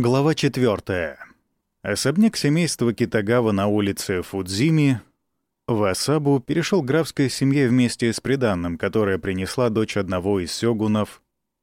Глава 4. Особняк семейства Китагава на улице Фудзими в Асабу перешел графской семье вместе с приданным, которое принесла дочь одного из сёгунов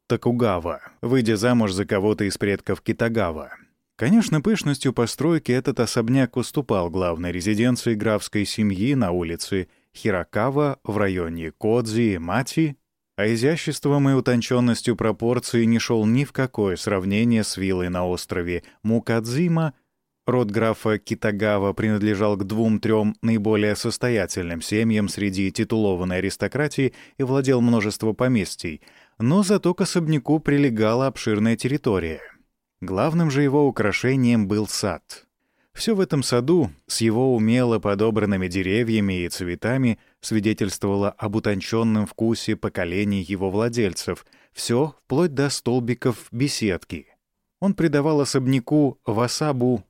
Такугава, выйдя замуж за кого-то из предков Китагава. Конечно, пышностью постройки этот особняк уступал главной резиденции графской семьи на улице Хирокава в районе Кодзи Мати, а изяществом и утонченностью пропорций не шел ни в какое сравнение с виллой на острове Мукадзима. Род графа Китагава принадлежал к двум-трем наиболее состоятельным семьям среди титулованной аристократии и владел множеством поместий, но зато к особняку прилегала обширная территория. Главным же его украшением был сад — все в этом саду с его умело подобранными деревьями и цветами свидетельствовало об утонченном вкусе поколений его владельцев, все вплоть до столбиков беседки. Он придавал особняку Васабу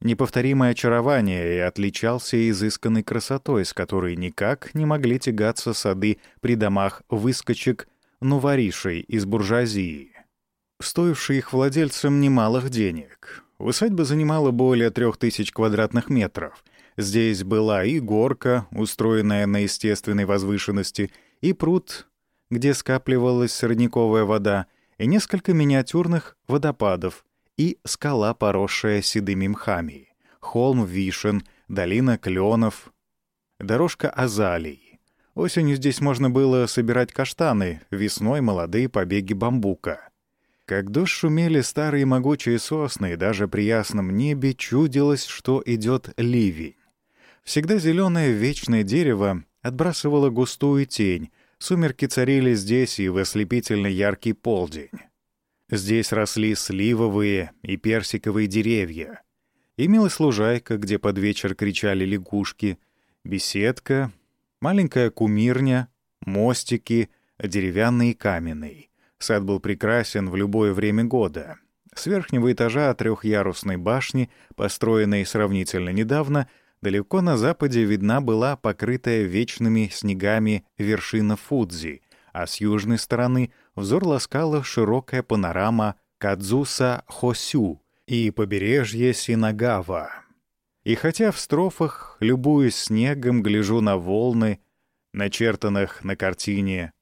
неповторимое очарование и отличался изысканной красотой, с которой никак не могли тягаться сады при домах выскочек нуворишей из буржуазии, стоившие их владельцам немалых денег. Усадьба занимала более трех тысяч квадратных метров. Здесь была и горка, устроенная на естественной возвышенности, и пруд, где скапливалась родниковая вода, и несколько миниатюрных водопадов, и скала, поросшая седыми мхами, холм вишен, долина кленов, дорожка азалий. Осенью здесь можно было собирать каштаны, весной — молодые побеги бамбука — как дождь шумели старые могучие сосны, и даже при ясном небе чудилось, что идет ливень. Всегда зеленое вечное дерево отбрасывало густую тень, сумерки царили здесь и в ослепительно яркий полдень. Здесь росли сливовые и персиковые деревья. Имелась лужайка, где под вечер кричали лягушки, беседка, маленькая кумирня, мостики, деревянный и каменный. Сад был прекрасен в любое время года. С верхнего этажа трехъярусной башни, построенной сравнительно недавно, далеко на западе видна была покрытая вечными снегами вершина Фудзи, а с южной стороны взор ласкала широкая панорама Кадзуса Хосю и побережье Синагава. И хотя в строфах, любуясь снегом, гляжу на волны, начертанных на картине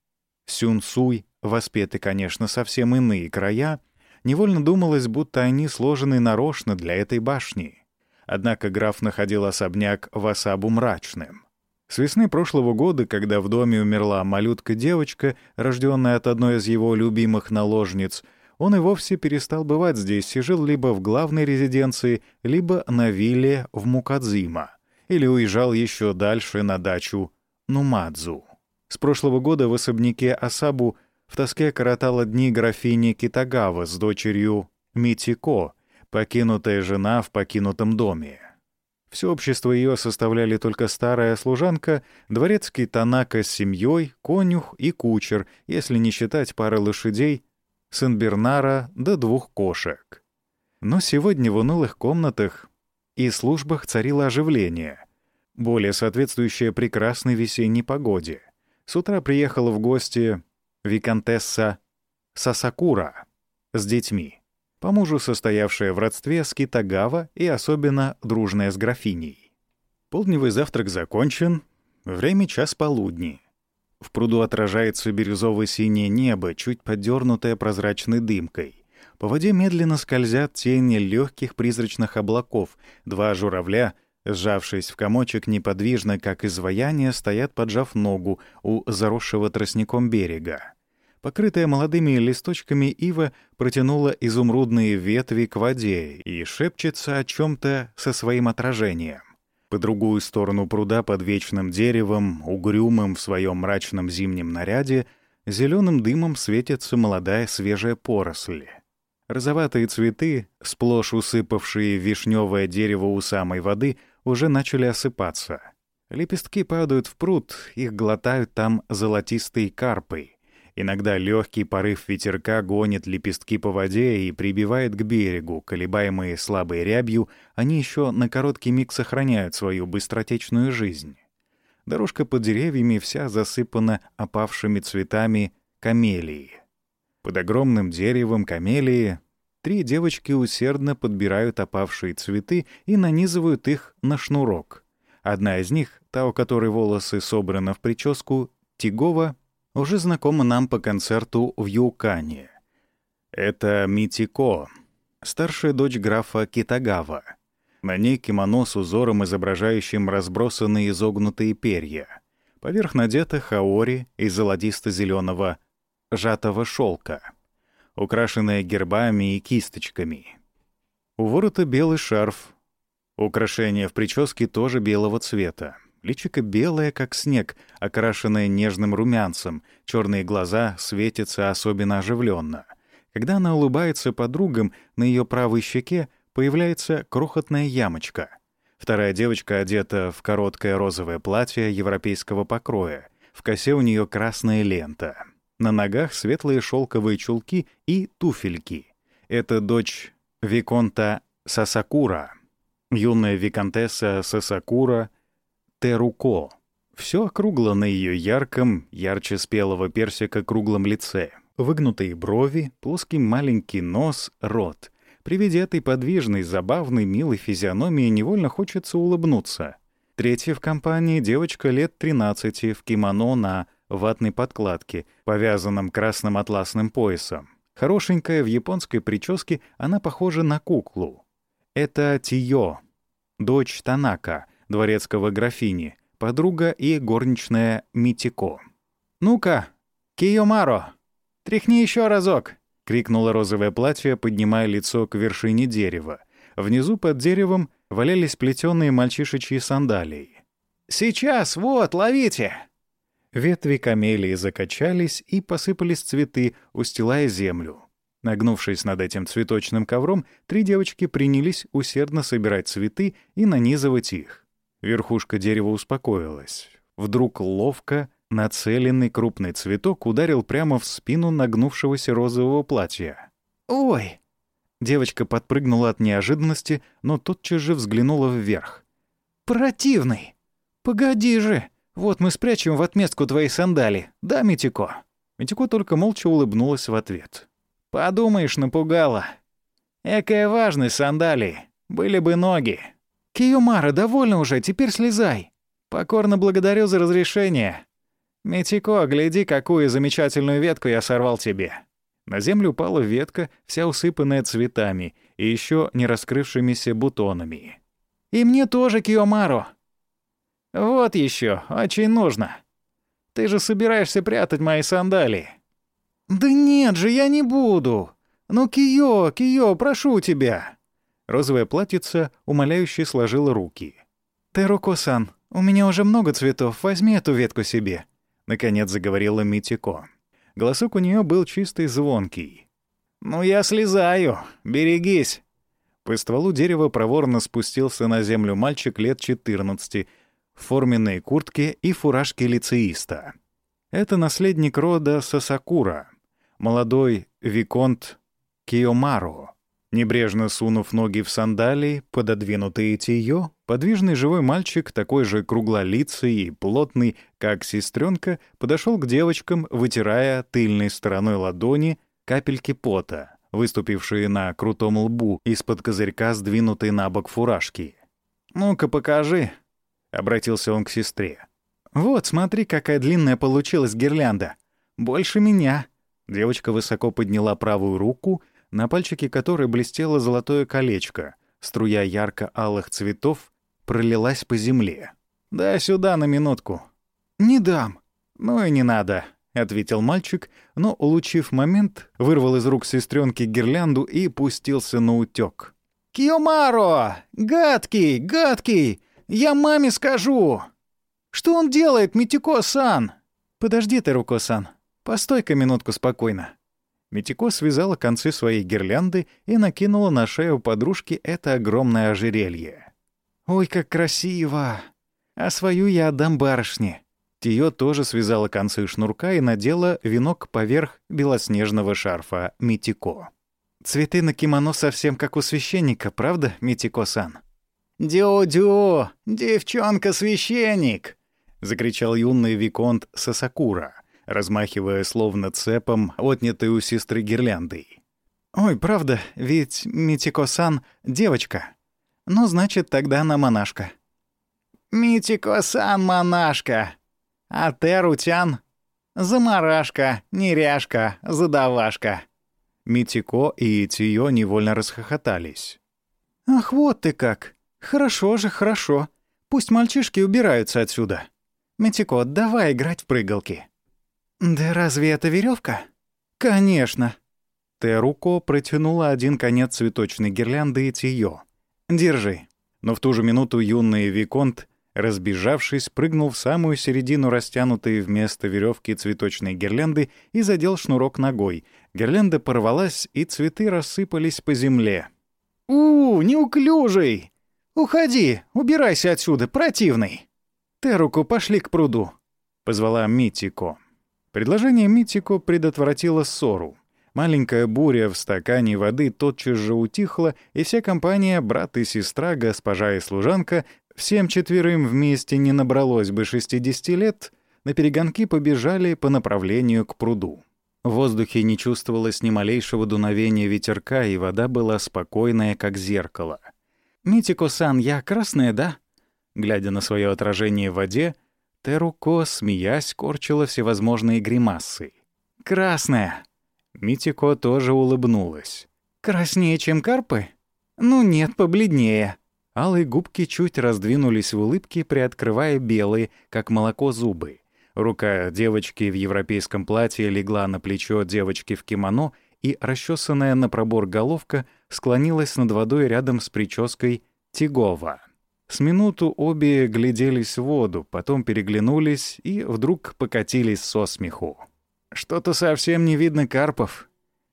Сюнсуй воспеты, конечно, совсем иные края, невольно думалось, будто они сложены нарочно для этой башни. Однако граф находил особняк в Асабу мрачным. С весны прошлого года, когда в доме умерла малютка-девочка, рожденная от одной из его любимых наложниц, он и вовсе перестал бывать здесь и жил либо в главной резиденции, либо на вилле в Мукадзима, или уезжал еще дальше на дачу Нумадзу. С прошлого года в особняке Асабу в тоске коротала дни графини Китагава с дочерью Митико, покинутая жена в покинутом доме. Все общество ее составляли только старая служанка, дворецкий Танака с семьей, конюх и кучер, если не считать пары лошадей, Сен-Бернара до двух кошек. Но сегодня в унылых комнатах и службах царило оживление, более соответствующее прекрасной весенней погоде. С утра приехала в гости виконтесса Сасакура с детьми, по мужу состоявшая в родстве с Китагава и особенно дружная с графиней. Полдневый завтрак закончен, время час полудни. В пруду отражается бирюзово-синее небо, чуть подернутое прозрачной дымкой. По воде медленно скользят тени легких призрачных облаков. Два журавля, сжавшись в комочек неподвижно, как изваяние, стоят, поджав ногу у заросшего тростником берега. Покрытая молодыми листочками ива протянула изумрудные ветви к воде и шепчется о чем-то со своим отражением. По другую сторону пруда под вечным деревом, угрюмым в своем мрачном зимнем наряде, зеленым дымом светится молодая свежая поросль. Розоватые цветы, сплошь усыпавшие вишневое дерево у самой воды, уже начали осыпаться. Лепестки падают в пруд, их глотают там золотистые карпы — Иногда легкий порыв ветерка гонит лепестки по воде и прибивает к берегу. Колебаемые слабой рябью, они еще на короткий миг сохраняют свою быстротечную жизнь. Дорожка под деревьями вся засыпана опавшими цветами камелии. Под огромным деревом камелии три девочки усердно подбирают опавшие цветы и нанизывают их на шнурок. Одна из них, та, у которой волосы собраны в прическу, Тигова, уже знакома нам по концерту в Юкане. Это Митико, старшая дочь графа Китагава. На ней кимоно с узором, изображающим разбросанные изогнутые перья. Поверх надета хаори из золотисто-зеленого жатого шелка, украшенная гербами и кисточками. У ворота белый шарф. Украшение в прическе тоже белого цвета. Личико белое, как снег, окрашенное нежным румянцем, черные глаза светятся особенно оживленно. Когда она улыбается подругам, на ее правой щеке появляется крохотная ямочка. Вторая девочка одета в короткое розовое платье европейского покроя. В косе у нее красная лента. На ногах светлые шелковые чулки и туфельки. Это дочь Виконта Сасакура. Юная виконтесса Сасакура Теруко. Все округло на ее ярком, ярче спелого персика круглом лице. Выгнутые брови, плоский маленький нос, рот. При виде этой подвижной, забавной, милой физиономии невольно хочется улыбнуться. Третья в компании девочка лет 13 в кимоно на ватной подкладке, повязанном красным атласным поясом. Хорошенькая в японской прическе, она похожа на куклу. Это Тиё, дочь Танака, дворецкого графини, подруга и горничная Митико. «Ну-ка, Киёмаро, тряхни еще разок!» — крикнуло розовое платье, поднимая лицо к вершине дерева. Внизу под деревом валялись плетеные мальчишечьи сандалии. «Сейчас, вот, ловите!» Ветви камелии закачались и посыпались цветы, устилая землю. Нагнувшись над этим цветочным ковром, три девочки принялись усердно собирать цветы и нанизывать их. Верхушка дерева успокоилась. Вдруг ловко нацеленный крупный цветок ударил прямо в спину нагнувшегося розового платья. «Ой!» Девочка подпрыгнула от неожиданности, но тотчас же взглянула вверх. «Противный! Погоди же!» «Вот мы спрячем в отместку твои сандали, да, Митико?» Митико только молча улыбнулась в ответ. «Подумаешь, напугала. Экая важность сандали. Были бы ноги». «Киюмара, довольно уже, теперь слезай. Покорно благодарю за разрешение. Митико, гляди, какую замечательную ветку я сорвал тебе». На землю упала ветка, вся усыпанная цветами и еще не раскрывшимися бутонами. «И мне тоже, Киомаро!» «Вот еще, очень нужно. Ты же собираешься прятать мои сандалии». «Да нет же, я не буду. Ну, Кио, Кио, прошу тебя». Розовая платьица умоляюще сложила руки. «Теруко-сан, у меня уже много цветов, возьми эту ветку себе», — наконец заговорила Митико. Голосок у нее был чистый звонкий. «Ну я слезаю, берегись». По стволу дерева проворно спустился на землю мальчик лет 14 форменной куртке и фуражке лицеиста. Это наследник рода Сасакура, молодой виконт Киомаро. Небрежно сунув ноги в сандалии, пододвинутые тиё, подвижный живой мальчик, такой же круглолицый и плотный, как сестренка, подошел к девочкам, вытирая тыльной стороной ладони капельки пота, выступившие на крутом лбу из-под козырька, сдвинутой на бок фуражки. «Ну-ка, покажи», обратился он к сестре. «Вот, смотри, какая длинная получилась гирлянда. Больше меня». Девочка высоко подняла правую руку, на пальчике которой блестело золотое колечко. Струя ярко-алых цветов пролилась по земле. «Дай сюда на минутку». «Не дам». «Ну и не надо», — ответил мальчик, но, улучив момент, вырвал из рук сестренки гирлянду и пустился на утёк. «Киомаро! Гадкий! Гадкий! Я маме скажу!» «Что он делает, Митико-сан?» «Подожди ты, Руко-сан. Постой-ка минутку спокойно». Митико связала концы своей гирлянды и накинула на шею подружки это огромное ожерелье. «Ой, как красиво! А свою я отдам барышне». Тиё тоже связала концы шнурка и надела венок поверх белоснежного шарфа Митико. «Цветы на кимоно совсем как у священника, правда, Митико-сан?» «Дю-дю! Девчонка-священник!» — закричал юный Виконт Сасакура, размахивая словно цепом, отнятой у сестры гирляндой. «Ой, правда, ведь Митико-сан — девочка. Ну, значит, тогда она монашка». «Митико-сан монашка, а Терутян — заморашка, неряшка, задавашка». Митико и Тиё невольно расхохотались. «Ах, вот ты как! Хорошо же, хорошо. Пусть мальчишки убираются отсюда. Митико, давай играть в прыгалки». «Да разве это веревка? «Конечно». Теруко протянула один конец цветочной гирлянды и Тиё. «Держи». Но в ту же минуту юный Виконт, разбежавшись, прыгнул в самую середину растянутой вместо веревки цветочной гирлянды и задел шнурок ногой. Гирлянда порвалась, и цветы рассыпались по земле. «У, неуклюжий! Уходи, убирайся отсюда, противный!» «Теруку, пошли к пруду», — позвала Митико. Предложение Митико предотвратило ссору. Маленькая буря в стакане воды тотчас же утихла, и вся компания, брат и сестра, госпожа и служанка, всем четверым вместе не набралось бы 60 лет, на перегонки побежали по направлению к пруду. В воздухе не чувствовалось ни малейшего дуновения ветерка, и вода была спокойная, как зеркало. «Митико-сан, я красная, да?» Глядя на свое отражение в воде, Теруко, смеясь, корчила всевозможные гримасы. «Красная!» Митико тоже улыбнулась. «Краснее, чем карпы?» «Ну нет, побледнее». Алые губки чуть раздвинулись в улыбке, приоткрывая белые, как молоко, зубы. Рука девочки в европейском платье легла на плечо девочки в кимоно, и расчесанная на пробор головка склонилась над водой рядом с прической Тигова. С минуту обе гляделись в воду, потом переглянулись и вдруг покатились со смеху. «Что-то совсем не видно карпов».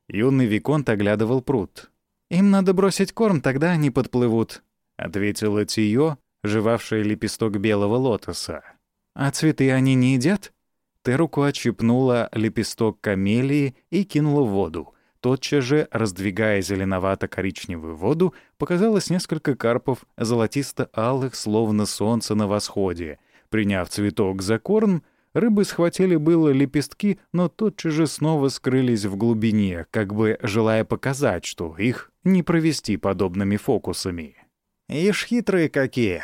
Юный Виконт оглядывал пруд. «Им надо бросить корм, тогда они подплывут», — ответила Тио, жевавшая лепесток белого лотоса. «А цветы они не едят?» Теруку отщипнула лепесток камелии и кинула в воду. Тотчас же, раздвигая зеленовато-коричневую воду, показалось несколько карпов золотисто-алых, словно солнце на восходе. Приняв цветок за корм, рыбы схватили было лепестки, но тотчас же снова скрылись в глубине, как бы желая показать, что их не провести подобными фокусами. «Ишь, хитрые какие!»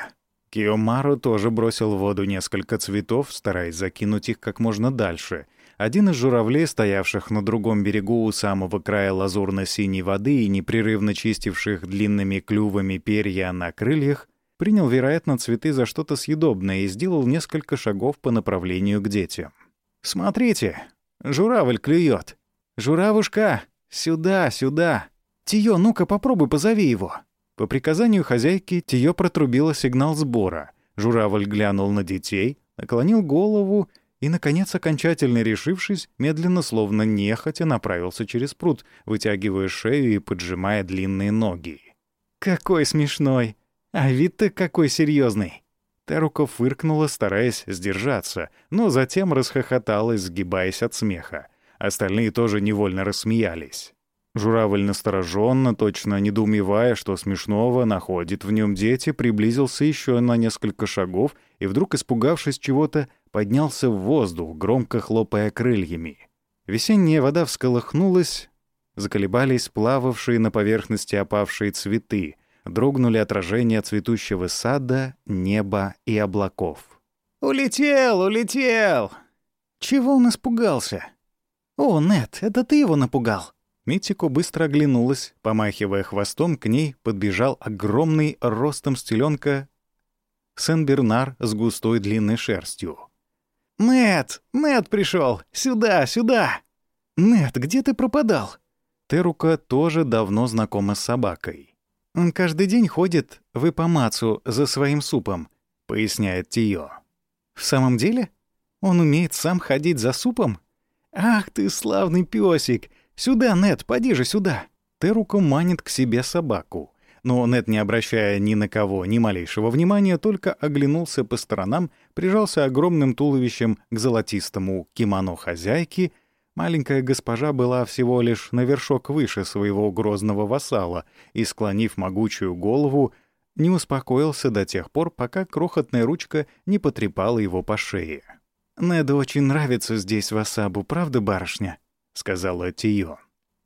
Киомару тоже бросил в воду несколько цветов, стараясь закинуть их как можно дальше — один из журавлей, стоявших на другом берегу у самого края лазурно-синей воды и непрерывно чистивших длинными клювами перья на крыльях, принял, вероятно, цветы за что-то съедобное и сделал несколько шагов по направлению к детям. «Смотрите, журавль клюет. Журавушка, сюда, сюда. Тиё, ну-ка попробуй позови его». По приказанию хозяйки Тиё протрубила сигнал сбора. Журавль глянул на детей, наклонил голову и, наконец, окончательно решившись, медленно, словно нехотя, направился через пруд, вытягивая шею и поджимая длинные ноги. «Какой смешной! А вид-то какой серьезный! Тарука фыркнула, стараясь сдержаться, но затем расхохоталась, сгибаясь от смеха. Остальные тоже невольно рассмеялись. Журавль настороженно, точно недоумевая, что смешного находит в нем дети, приблизился еще на несколько шагов и, вдруг испугавшись чего-то, поднялся в воздух, громко хлопая крыльями. Весенняя вода всколыхнулась, заколебались плававшие на поверхности опавшие цветы, дрогнули отражения цветущего сада, неба и облаков. «Улетел, улетел!» «Чего он испугался?» «О, Нет, это ты его напугал!» Митико быстро оглянулась, помахивая хвостом, к ней подбежал огромный ростом стеленка Сен-Бернар с густой длинной шерстью. «Нэт! Нэт пришел! Сюда, сюда!» «Нэт, где ты пропадал?» Терука тоже давно знакома с собакой. «Он каждый день ходит в Ипамацу за своим супом», — поясняет Тио. «В самом деле? Он умеет сам ходить за супом? Ах ты, славный песик! Сюда, Нэт, поди же сюда!» Терука манит к себе собаку но Нед, не обращая ни на кого ни малейшего внимания, только оглянулся по сторонам, прижался огромным туловищем к золотистому кимоно хозяйки. Маленькая госпожа была всего лишь на вершок выше своего грозного вассала и, склонив могучую голову, не успокоился до тех пор, пока крохотная ручка не потрепала его по шее. «Неду очень нравится здесь васабу, правда, барышня?» — сказала Тио.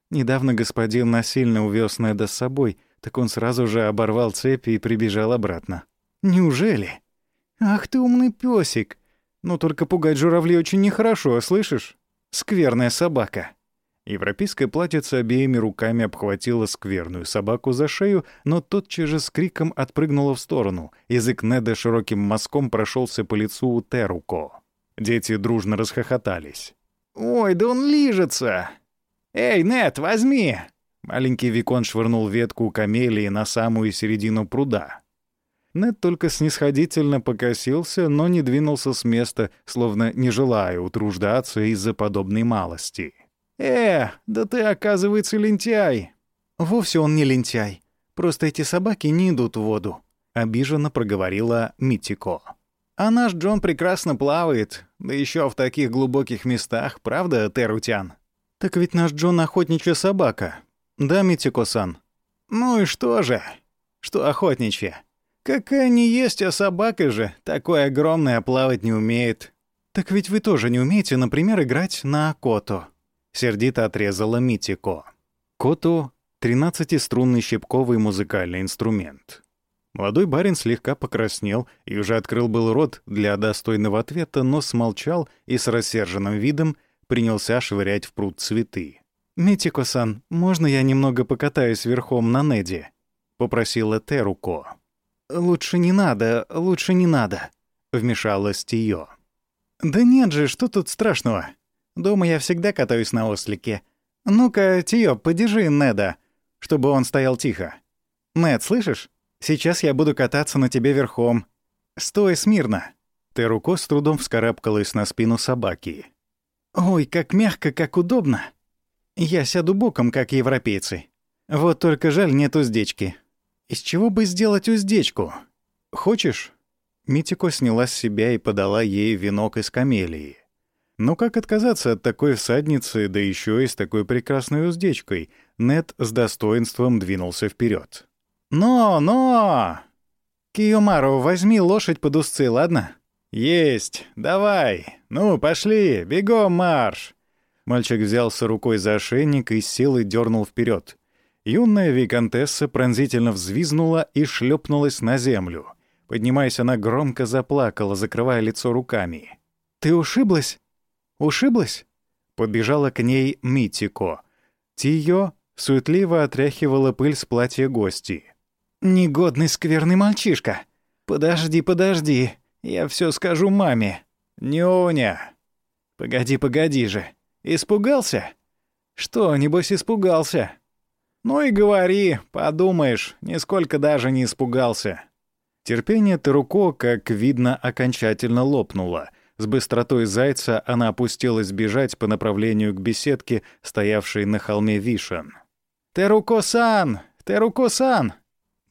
Недавно господин насильно увез Неда с собой, так он сразу же оборвал цепи и прибежал обратно. Неужели? Ах ты умный песик! Но только пугать журавли очень нехорошо, слышишь? Скверная собака. Европейская платьице обеими руками обхватила скверную собаку за шею, но тотчас же с криком отпрыгнула в сторону. Язык Неда широким мазком прошелся по лицу у Теруко. Дети дружно расхохотались. «Ой, да он лижется!» «Эй, Нед, возьми!» Маленький Викон швырнул ветку камелии на самую середину пруда. Нед только снисходительно покосился, но не двинулся с места, словно не желая утруждаться из-за подобной малости. «Э, да ты, оказывается, лентяй!» «Вовсе он не лентяй. Просто эти собаки не идут в воду», — обиженно проговорила Митико. «А наш Джон прекрасно плавает, да еще в таких глубоких местах, правда, Терутян?» «Так ведь наш Джон охотничья собака. Да, Митико-сан?» «Ну и что же? Что охотничья? Какая не есть, а собака же, такой огромная, плавать не умеет». «Так ведь вы тоже не умеете, например, играть на акото», Сердито отрезала Митико. Кото — тринадцатиструнный щипковый музыкальный инструмент. Молодой барин слегка покраснел и уже открыл был рот для достойного ответа, но смолчал и с рассерженным видом принялся швырять в пруд цветы. «Митико-сан, можно я немного покатаюсь верхом на Неди?» — попросила Теруко. «Лучше не надо, лучше не надо», — вмешалась Тио. «Да нет же, что тут страшного?» Дома я всегда катаюсь на ослике. Ну-ка, Тио, подержи Неда, чтобы он стоял тихо. Нед, слышишь? Сейчас я буду кататься на тебе верхом. Стой смирно. Теруко с трудом вскарабкалась на спину собаки. Ой, как мягко, как удобно. Я сяду боком, как европейцы. Вот только жаль, нет уздечки. Из чего бы сделать уздечку? Хочешь? Митико сняла с себя и подала ей венок из камелии. Но как отказаться от такой всадницы, да еще и с такой прекрасной уздечкой? Нет с достоинством двинулся вперед. «Но, но! Киомару, возьми лошадь под узцы, ладно?» «Есть! Давай! Ну, пошли! Бегом марш!» Мальчик взялся рукой за ошейник и силой дернул вперед. Юная виконтесса пронзительно взвизнула и шлепнулась на землю. Поднимаясь, она громко заплакала, закрывая лицо руками. «Ты ушиблась?» Ушиблась?» Подбежала к ней Митико. Тио суетливо отряхивала пыль с платья гости. «Негодный скверный мальчишка! Подожди, подожди, я все скажу маме. Нюня!» «Погоди, погоди же. Испугался?» «Что, небось, испугался?» «Ну и говори, подумаешь, нисколько даже не испугался». Терпение Таруко, как видно, окончательно лопнуло — с быстротой зайца она опустилась бежать по направлению к беседке, стоявшей на холме вишен. «Теруко-сан! Теруко-сан!»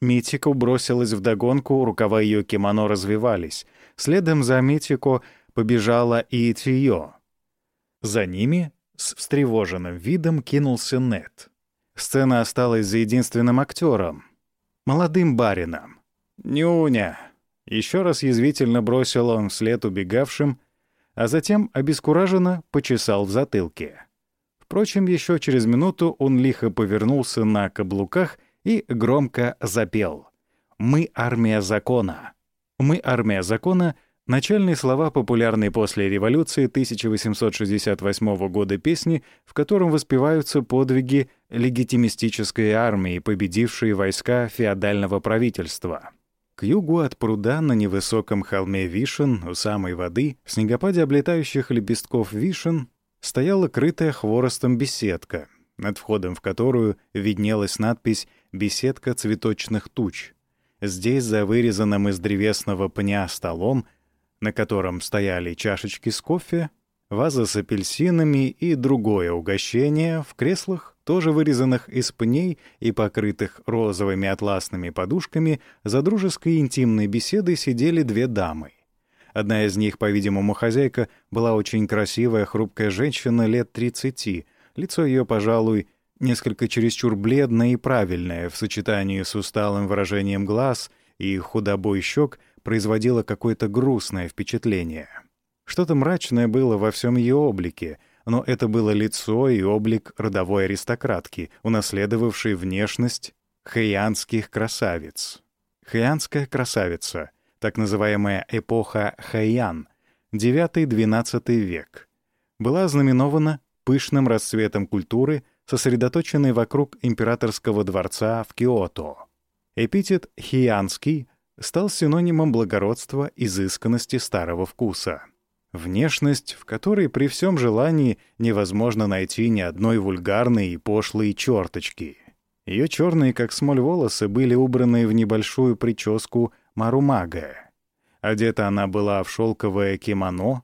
Митико бросилась вдогонку, рукава ее кимоно развивались. Следом за Митико побежала и Тио. За ними с встревоженным видом кинулся Нет. Сцена осталась за единственным актером — молодым барином. «Нюня!» Еще раз язвительно бросил он вслед убегавшим, а затем обескураженно почесал в затылке. Впрочем, еще через минуту он лихо повернулся на каблуках и громко запел. «Мы армия закона». «Мы армия закона» — начальные слова популярной после революции 1868 года песни, в котором воспеваются подвиги легитимистической армии, победившей войска феодального правительства. К югу от пруда на невысоком холме вишен, у самой воды, в снегопаде облетающих лепестков вишен, стояла крытая хворостом беседка, над входом в которую виднелась надпись «Беседка цветочных туч». Здесь, за вырезанным из древесного пня столом, на котором стояли чашечки с кофе, ваза с апельсинами и другое угощение, в креслах тоже вырезанных из пней и покрытых розовыми атласными подушками, за дружеской интимной беседой сидели две дамы. Одна из них, по-видимому, хозяйка, была очень красивая, хрупкая женщина лет 30. Лицо ее, пожалуй, несколько чересчур бледное и правильное в сочетании с усталым выражением глаз и худобой щек производило какое-то грустное впечатление. Что-то мрачное было во всем ее облике — но это было лицо и облик родовой аристократки, унаследовавшей внешность хэйанских красавиц. Хэйанская красавица, так называемая эпоха Хэйан, 9-12 век, была ознаменована пышным расцветом культуры, сосредоточенной вокруг императорского дворца в Киото. Эпитет «хианский» стал синонимом благородства, изысканности старого вкуса. Внешность, в которой при всем желании невозможно найти ни одной вульгарной и пошлой черточки. Ее черные, как смоль, волосы были убраны в небольшую прическу марумага. Одета она была в шелковое кимоно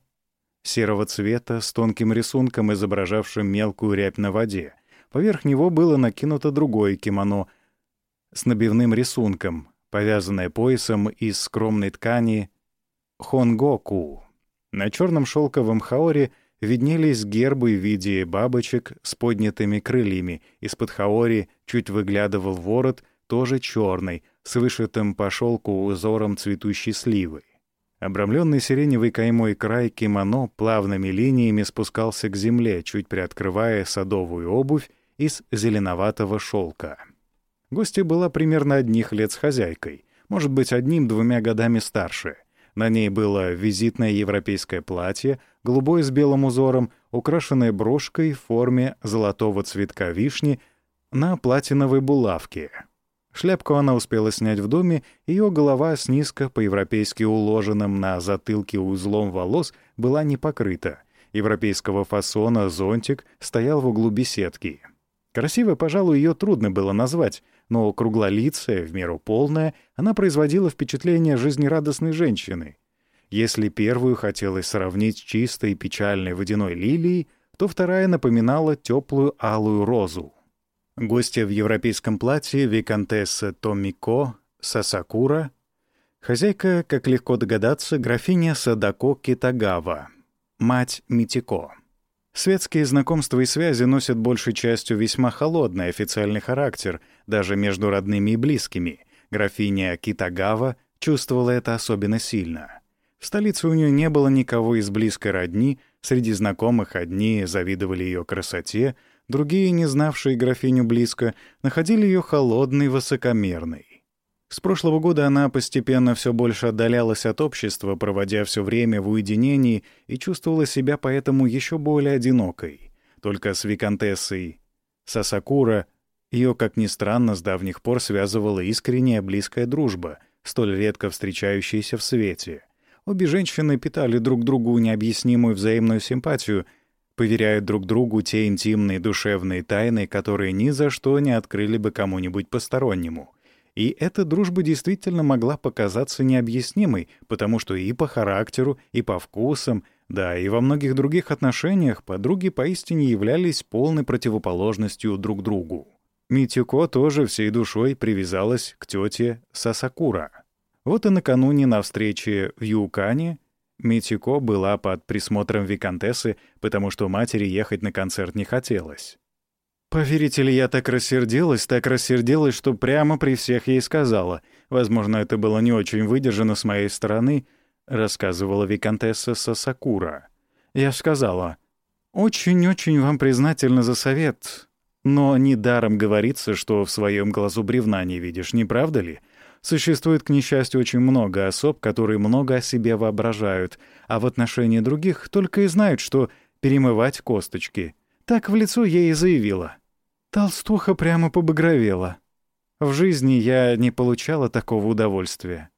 серого цвета с тонким рисунком, изображавшим мелкую рябь на воде. Поверх него было накинуто другое кимоно с набивным рисунком, повязанное поясом из скромной ткани хонгоку. На черном шелковом хаоре виднелись гербы в виде бабочек с поднятыми крыльями. Из-под хаори чуть выглядывал ворот, тоже черный, с вышитым по шелку узором цветущей сливы. Обрамленный сиреневой каймой край кимоно плавными линиями спускался к земле, чуть приоткрывая садовую обувь из зеленоватого шелка. Гостья была примерно одних лет с хозяйкой, может быть, одним-двумя годами старше. На ней было визитное европейское платье, голубое с белым узором, украшенное брошкой в форме золотого цветка вишни на платиновой булавке — Шляпку она успела снять в доме, ее голова с низко по-европейски уложенным на затылке узлом волос была не покрыта. Европейского фасона зонтик стоял в углу беседки. Красиво, пожалуй, ее трудно было назвать, но круглолицая, в меру полная, она производила впечатление жизнерадостной женщины. Если первую хотелось сравнить с чистой печальной водяной лилией, то вторая напоминала теплую алую розу. Гостья в европейском платье виконтесса Томико Сасакура, хозяйка, как легко догадаться, графиня Садако Китагава, мать Митико. Светские знакомства и связи носят большей частью весьма холодный официальный характер, даже между родными и близкими. Графиня Китагава чувствовала это особенно сильно. В столице у нее не было никого из близкой родни, среди знакомых одни завидовали ее красоте, Другие, не знавшие графиню близко, находили ее холодной, высокомерной. С прошлого года она постепенно все больше отдалялась от общества, проводя все время в уединении и чувствовала себя поэтому еще более одинокой. Только с виконтессой Сасакура ее, как ни странно, с давних пор связывала искренняя близкая дружба, столь редко встречающаяся в свете. Обе женщины питали друг другу необъяснимую взаимную симпатию — поверяют друг другу те интимные душевные тайны, которые ни за что не открыли бы кому-нибудь постороннему. И эта дружба действительно могла показаться необъяснимой, потому что и по характеру, и по вкусам, да и во многих других отношениях подруги поистине являлись полной противоположностью друг другу. Митюко тоже всей душой привязалась к тете Сасакура. Вот и накануне на встрече в Юкане Митико была под присмотром виконтессы, потому что матери ехать на концерт не хотелось. Поверите ли, я так рассердилась, так рассердилась, что прямо при всех ей сказала. Возможно, это было не очень выдержано с моей стороны, рассказывала виконтесса Сасакура. Я сказала, «Очень-очень вам признательна за совет, но недаром говорится, что в своем глазу бревна не видишь, не правда ли? Существует, к несчастью, очень много особ, которые много о себе воображают, а в отношении других только и знают, что перемывать косточки. Так в лицо ей и заявила. Толстуха прямо побагровела. В жизни я не получала такого удовольствия.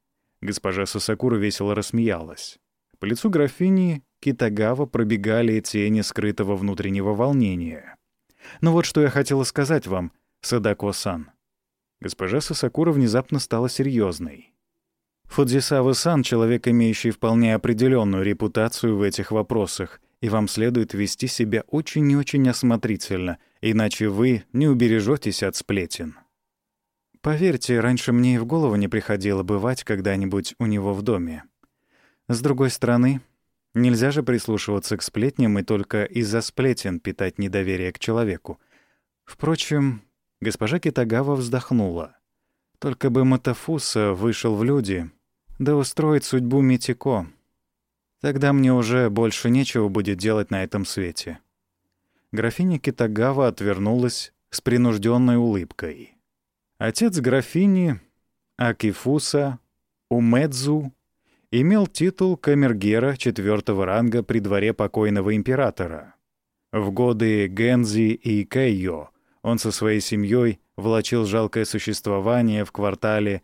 Госпожа Сосакура весело рассмеялась. По лицу графини Китагава пробегали тени скрытого внутреннего волнения. «Ну вот что я хотела сказать вам, Садако-сан. Госпожа Сасакура внезапно стала серьезной. Фудзисава-сан — человек, имеющий вполне определенную репутацию в этих вопросах, и вам следует вести себя очень и очень осмотрительно, иначе вы не убережетесь от сплетен. Поверьте, раньше мне и в голову не приходило бывать когда-нибудь у него в доме. С другой стороны, нельзя же прислушиваться к сплетням и только из-за сплетен питать недоверие к человеку. Впрочем, Госпожа Китагава вздохнула. Только бы Матафуса вышел в люди, да устроить судьбу Митико. Тогда мне уже больше нечего будет делать на этом свете. Графиня Китагава отвернулась с принужденной улыбкой. Отец графини Акифуса Умедзу имел титул камергера четвертого ранга при дворе покойного императора. В годы Гензи и Кэйо он со своей семьей влачил жалкое существование в квартале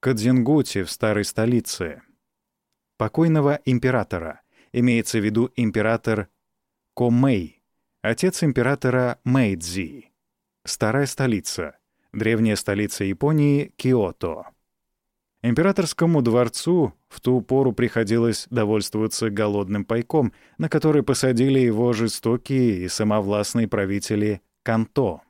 Кадзингути в старой столице. Покойного императора. Имеется в виду император Комэй, отец императора Мэйдзи. Старая столица. Древняя столица Японии — Киото. Императорскому дворцу в ту пору приходилось довольствоваться голодным пайком, на который посадили его жестокие и самовластные правители Канто.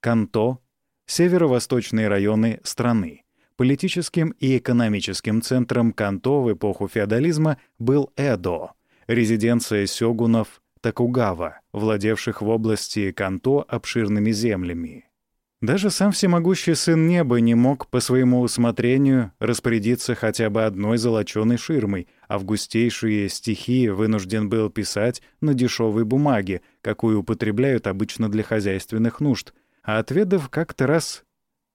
Канто — северо-восточные районы страны. Политическим и экономическим центром Канто в эпоху феодализма был Эдо, резиденция сёгунов Такугава, владевших в области Канто обширными землями. Даже сам всемогущий сын неба не мог по своему усмотрению распорядиться хотя бы одной золоченой ширмой, а в густейшие стихии вынужден был писать на дешевой бумаге, какую употребляют обычно для хозяйственных нужд, а отведав как-то раз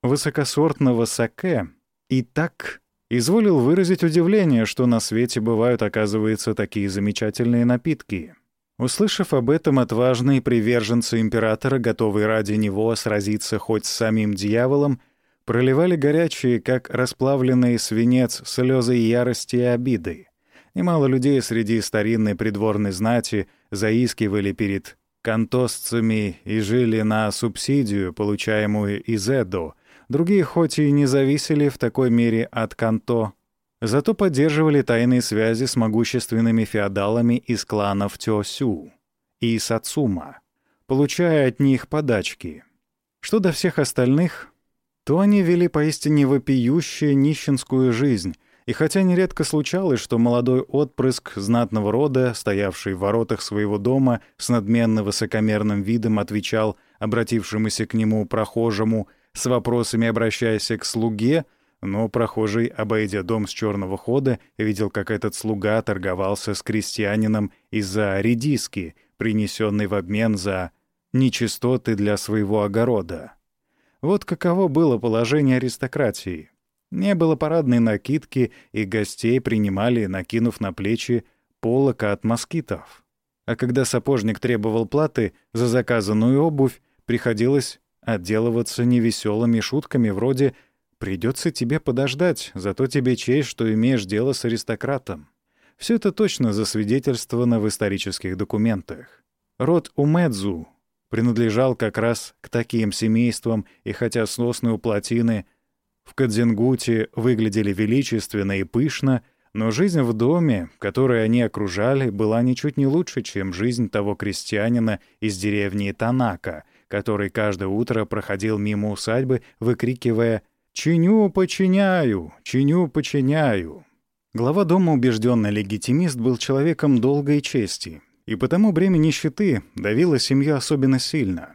высокосортного саке, и так изволил выразить удивление, что на свете бывают, оказывается, такие замечательные напитки. Услышав об этом, отважные приверженцы императора, готовые ради него сразиться хоть с самим дьяволом, проливали горячие, как расплавленный свинец, слезы ярости и обиды. Немало людей среди старинной придворной знати заискивали перед кантосцами и жили на субсидию, получаемую из Эдо. Другие хоть и не зависели в такой мере от канто, Зато поддерживали тайные связи с могущественными феодалами из кланов Тёсю и Сацума, получая от них подачки. Что до всех остальных, то они вели поистине вопиющую нищенскую жизнь, и хотя нередко случалось, что молодой отпрыск знатного рода, стоявший в воротах своего дома, с надменно высокомерным видом отвечал обратившемуся к нему прохожему с вопросами обращаясь к слуге, но прохожий, обойдя дом с черного хода, видел, как этот слуга торговался с крестьянином из-за редиски, принесенной в обмен за нечистоты для своего огорода. Вот каково было положение аристократии. Не было парадной накидки, и гостей принимали, накинув на плечи полока от москитов. А когда сапожник требовал платы за заказанную обувь, приходилось отделываться невеселыми шутками вроде Придется тебе подождать, зато тебе честь, что имеешь дело с аристократом. Все это точно засвидетельствовано в исторических документах. Род Умэдзу принадлежал как раз к таким семействам, и хотя сносные плотины в Кадзингуте выглядели величественно и пышно, но жизнь в доме, который они окружали, была ничуть не лучше, чем жизнь того крестьянина из деревни Танака, который каждое утро проходил мимо усадьбы, выкрикивая «Чиню, подчиняю! Чиню, подчиняю!» Глава дома, убежденный легитимист, был человеком долгой чести, и потому бремя нищеты давило семью особенно сильно.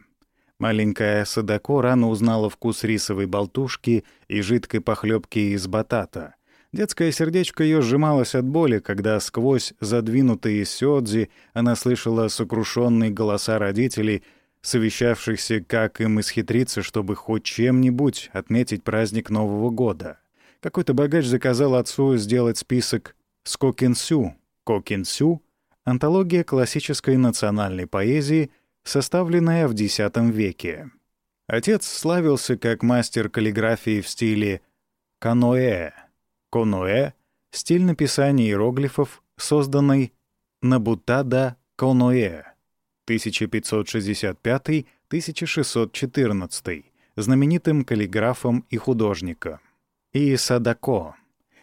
Маленькая Садако рано узнала вкус рисовой болтушки и жидкой похлебки из батата. Детское сердечко ее сжималось от боли, когда сквозь задвинутые сёдзи она слышала сокрушенные голоса родителей — совещавшихся, как им исхитриться, чтобы хоть чем-нибудь отметить праздник Нового года. Какой-то богач заказал отцу сделать список с Кокинсю. Кокинсю — антология классической национальной поэзии, составленная в X веке. Отец славился как мастер каллиграфии в стиле каноэ. Коноэ — стиль написания иероглифов, созданный Набутада Коноэ. 1565-1614, знаменитым каллиграфом и художником. И Садако.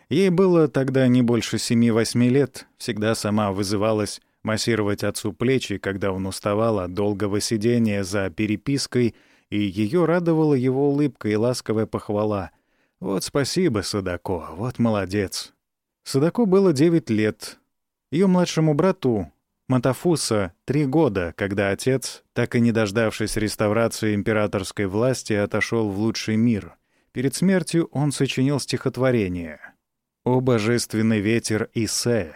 Ей было тогда не больше 7-8 лет, всегда сама вызывалась массировать отцу плечи, когда он уставал от долгого сидения за перепиской, и ее радовала его улыбка и ласковая похвала. «Вот спасибо, Садако, вот молодец». Садако было 9 лет. Ее младшему брату, Матафуса — три года, когда отец, так и не дождавшись реставрации императорской власти, отошел в лучший мир. Перед смертью он сочинил стихотворение «О божественный ветер Исе».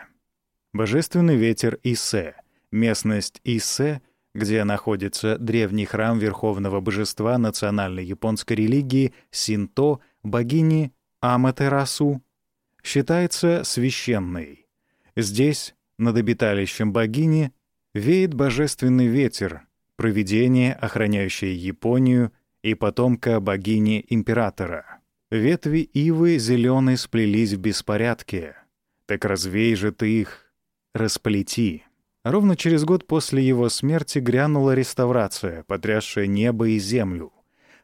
Божественный ветер Исе. Местность Исе где находится древний храм верховного божества национальной японской религии Синто, богини Аматерасу, считается священной. Здесь, над обиталищем богини, веет божественный ветер, провидение, охраняющее Японию и потомка богини-императора. Ветви ивы зеленой сплелись в беспорядке. Так развей же ты их, расплети. Ровно через год после его смерти грянула реставрация, потрясшая небо и землю.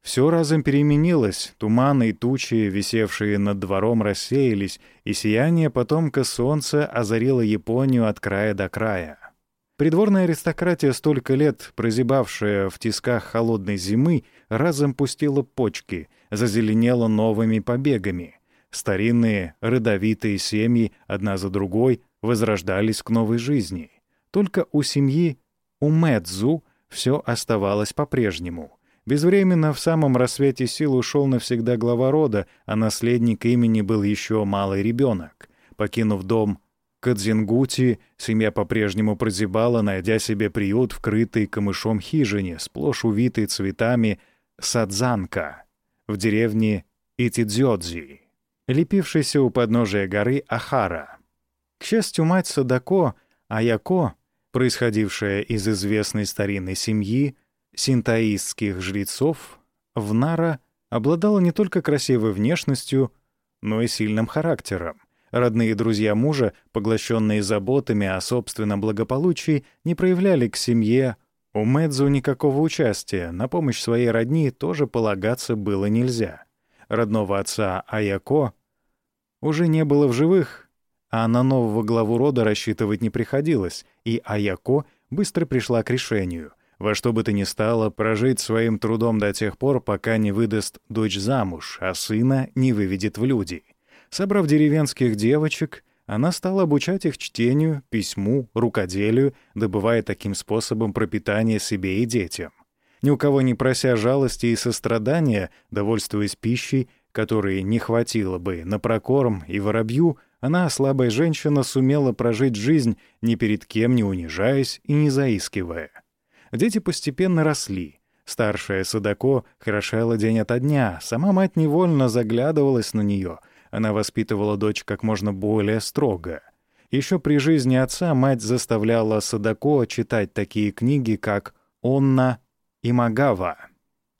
Все разом переменилось, туманы и тучи, висевшие над двором, рассеялись, и сияние потомка солнца озарило Японию от края до края. Придворная аристократия, столько лет прозябавшая в тисках холодной зимы, разом пустила почки, зазеленела новыми побегами. Старинные, родовитые семьи, одна за другой, возрождались к новой жизни. Только у семьи Умэдзу все оставалось по-прежнему. Безвременно в самом рассвете сил ушел навсегда глава рода, а наследник имени был еще малый ребенок. Покинув дом Кадзингути семья по-прежнему прозябала, найдя себе приют в крытой камышом хижине, сплошь увитой цветами садзанка, в деревне Итидзёдзи, лепившейся у подножия горы Ахара. К счастью, мать Садако, Аяко, происходившая из известной старинной семьи синтаистских жрецов, в Нара обладала не только красивой внешностью, но и сильным характером. Родные друзья мужа, поглощенные заботами о собственном благополучии, не проявляли к семье у Мэдзу никакого участия, на помощь своей родни тоже полагаться было нельзя. Родного отца Аяко уже не было в живых, а на нового главу рода рассчитывать не приходилось, и Аяко быстро пришла к решению — во что бы то ни стало прожить своим трудом до тех пор, пока не выдаст дочь замуж, а сына не выведет в люди — Собрав деревенских девочек, она стала обучать их чтению, письму, рукоделию, добывая таким способом пропитание себе и детям. Ни у кого не прося жалости и сострадания, довольствуясь пищей, которой не хватило бы на прокорм и воробью, она, слабая женщина, сумела прожить жизнь, ни перед кем не унижаясь и не заискивая. Дети постепенно росли. Старшая Садако хорошела день ото дня, сама мать невольно заглядывалась на нее — она воспитывала дочь как можно более строго. Еще при жизни отца мать заставляла Садако читать такие книги, как «Онна и Магава».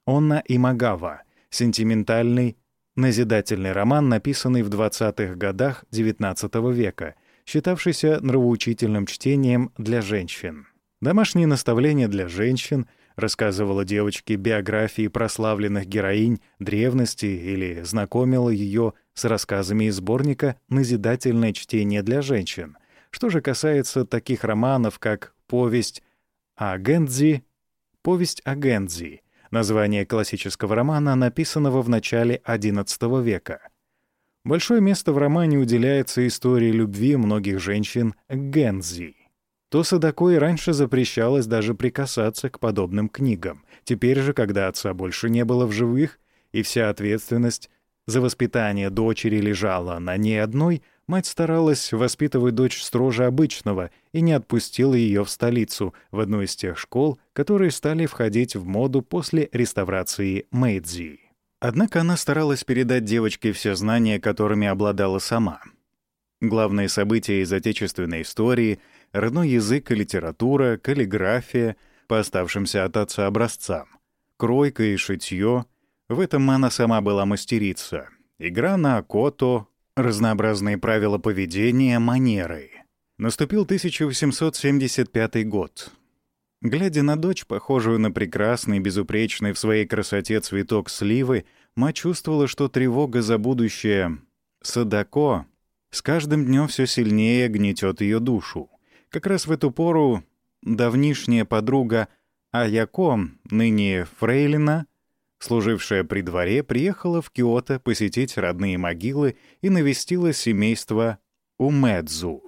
«Онна и Магава» — сентиментальный, назидательный роман, написанный в 20-х годах XIX века, считавшийся нравоучительным чтением для женщин. Домашние наставления для женщин рассказывала девочке биографии прославленных героинь древности или знакомила ее с рассказами из сборника «Назидательное чтение для женщин». Что же касается таких романов, как «Повесть о Гэнзи», «Повесть о Гэнзи», название классического романа, написанного в начале XI века. Большое место в романе уделяется истории любви многих женщин к Гэнзи то Садако и раньше запрещалось даже прикасаться к подобным книгам. Теперь же, когда отца больше не было в живых, и вся ответственность за воспитание дочери лежала на ней одной, мать старалась воспитывать дочь строже обычного и не отпустила ее в столицу, в одну из тех школ, которые стали входить в моду после реставрации Мэйдзи. Однако она старалась передать девочке все знания, которыми обладала сама. Главные события из отечественной истории — родной язык и литература, каллиграфия по оставшимся от отца образцам, кройка и шитье. В этом она сама была мастерица. Игра на акото, разнообразные правила поведения, манеры. Наступил 1875 год. Глядя на дочь, похожую на прекрасный, безупречный в своей красоте цветок сливы, мать чувствовала, что тревога за будущее Садако с каждым днем все сильнее гнетет ее душу. Как раз в эту пору давнишняя подруга Аяко, ныне Фрейлина, служившая при дворе, приехала в Киото посетить родные могилы и навестила семейство Умэдзу.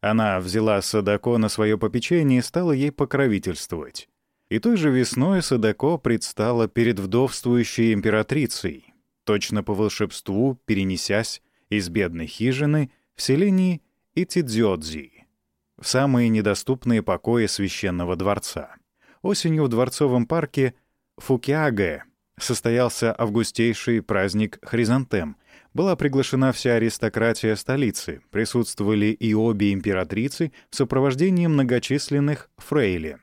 Она взяла Садако на свое попечение и стала ей покровительствовать. И той же весной Садако предстала перед вдовствующей императрицей, точно по волшебству перенесясь из бедной хижины в селении Итидзёдзи в самые недоступные покои священного дворца. Осенью в Дворцовом парке Фукиаге состоялся августейший праздник Хризантем. Была приглашена вся аристократия столицы, присутствовали и обе императрицы в сопровождении многочисленных фрейлин.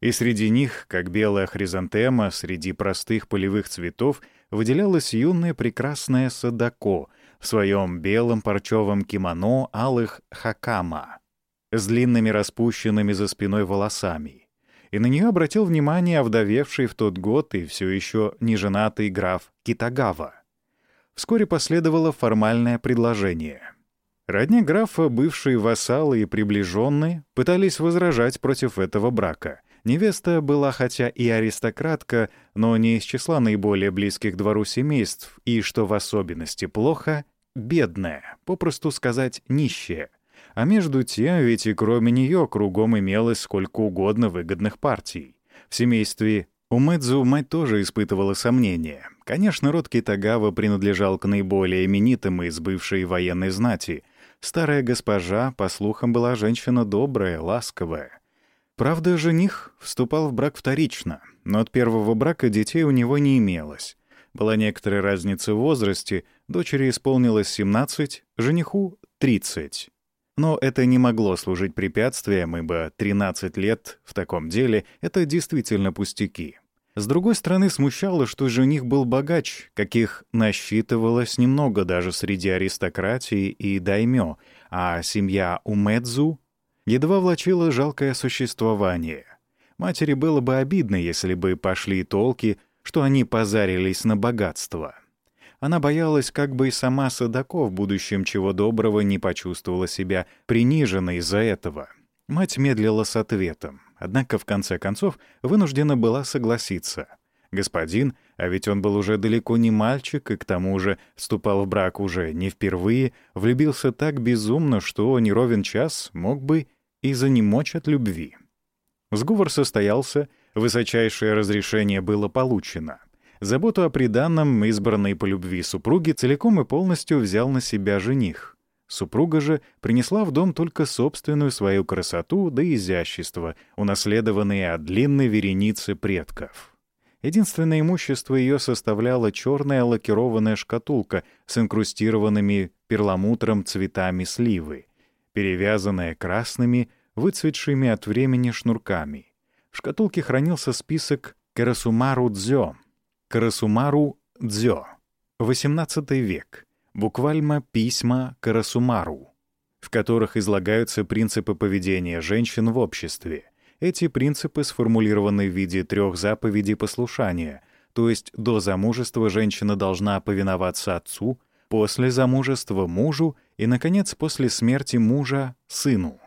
И среди них, как белая хризантема, среди простых полевых цветов выделялась юная прекрасная Садако в своем белом парчевом кимоно алых хакама с длинными распущенными за спиной волосами. И на нее обратил внимание овдовевший в тот год и все еще неженатый граф Китагава. Вскоре последовало формальное предложение. Родня графа, бывшие вассалы и приближенные, пытались возражать против этого брака. Невеста была хотя и аристократка, но не из числа наиболее близких двору семейств, и, что в особенности плохо, бедная, попросту сказать, нищая. А между тем, ведь и кроме нее кругом имелось сколько угодно выгодных партий. В семействе Умэдзу мать тоже испытывала сомнения. Конечно, род Китагава принадлежал к наиболее именитым из бывшей военной знати. Старая госпожа, по слухам, была женщина добрая, ласковая. Правда, жених вступал в брак вторично, но от первого брака детей у него не имелось. Была некоторая разница в возрасте, дочери исполнилось 17, жениху — 30. Но это не могло служить препятствием, ибо 13 лет в таком деле — это действительно пустяки. С другой стороны, смущало, что жених был богач, каких насчитывалось немного даже среди аристократии и даймё, а семья Умэдзу едва влачила жалкое существование. Матери было бы обидно, если бы пошли толки, что они позарились на богатство. Она боялась, как бы и сама Садако в будущем чего доброго не почувствовала себя приниженной из-за этого. Мать медлила с ответом, однако в конце концов вынуждена была согласиться. Господин, а ведь он был уже далеко не мальчик и к тому же вступал в брак уже не впервые, влюбился так безумно, что не ровен час мог бы и занемочь от любви. Сговор состоялся, высочайшее разрешение было получено. Заботу о приданном, избранной по любви супруги, целиком и полностью взял на себя жених. Супруга же принесла в дом только собственную свою красоту да изящество, унаследованные от длинной вереницы предков. Единственное имущество ее составляла черная лакированная шкатулка с инкрустированными перламутром цветами сливы, перевязанная красными, выцветшими от времени шнурками. В шкатулке хранился список Карасумару Дзё, Карасумару Дзё. XVIII век. Буквально письма Карасумару, в которых излагаются принципы поведения женщин в обществе. Эти принципы сформулированы в виде трех заповедей послушания, то есть до замужества женщина должна повиноваться отцу, после замужества — мужу и, наконец, после смерти мужа — сыну.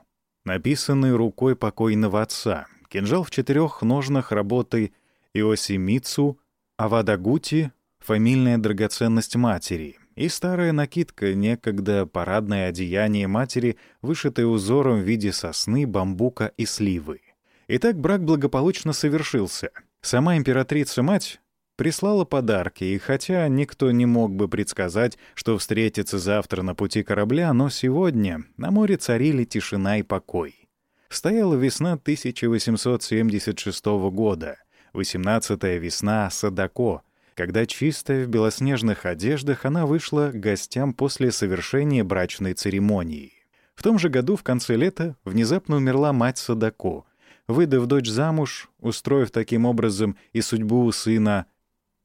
Написанный рукой покойного отца, кинжал в четырех ножнах работы Иосимицу Авадагути — фамильная драгоценность матери, и старая накидка, некогда парадное одеяние матери, вышитое узором в виде сосны, бамбука и сливы. Итак, брак благополучно совершился. Сама императрица-мать прислала подарки, и хотя никто не мог бы предсказать, что встретится завтра на пути корабля, но сегодня на море царили тишина и покой. Стояла весна 1876 года — Восемнадцатая весна Садако, когда чистая в белоснежных одеждах она вышла к гостям после совершения брачной церемонии. В том же году, в конце лета, внезапно умерла мать Садако, выдав дочь замуж, устроив таким образом и судьбу сына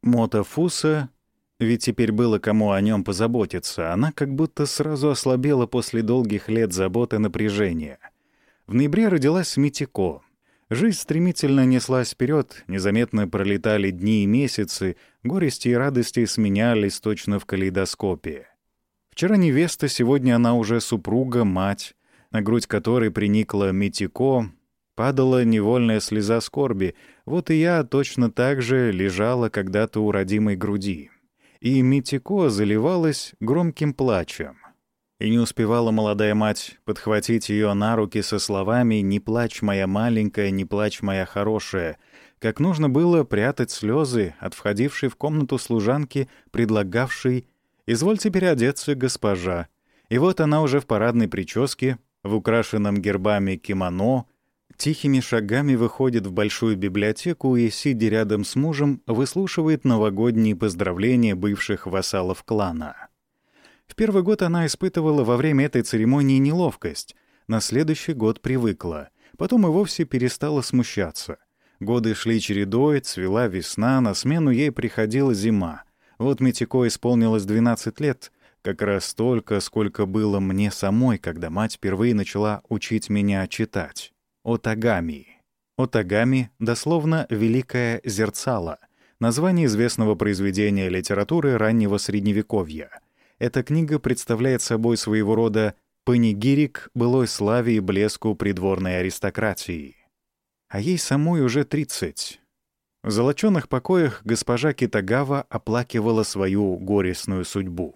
Мотофуса, ведь теперь было кому о нем позаботиться, она как будто сразу ослабела после долгих лет заботы и напряжения. В ноябре родилась Митико, Жизнь стремительно неслась вперед, незаметно пролетали дни и месяцы, горести и радости сменялись точно в калейдоскопе. Вчера невеста, сегодня она уже супруга, мать, на грудь которой приникла Митико, падала невольная слеза скорби. Вот и я точно так же лежала когда-то у родимой груди. И Митико заливалась громким плачем. И не успевала молодая мать подхватить ее на руки со словами «Не плачь, моя маленькая, не плачь, моя хорошая», как нужно было прятать слезы от входившей в комнату служанки, предлагавшей «Извольте переодеться, госпожа». И вот она уже в парадной прическе, в украшенном гербами кимоно, Тихими шагами выходит в большую библиотеку и, сидя рядом с мужем, выслушивает новогодние поздравления бывших вассалов клана. В первый год она испытывала во время этой церемонии неловкость, на следующий год привыкла, потом и вовсе перестала смущаться. Годы шли чередой, цвела весна, на смену ей приходила зима. Вот Митико исполнилось 12 лет, как раз столько, сколько было мне самой, когда мать впервые начала учить меня читать. Отагами. Отагами — дословно «великое зерцало», название известного произведения литературы раннего Средневековья. Эта книга представляет собой своего рода панигирик былой славе и блеску придворной аристократии. А ей самой уже 30. В золоченных покоях госпожа Китагава оплакивала свою горестную судьбу.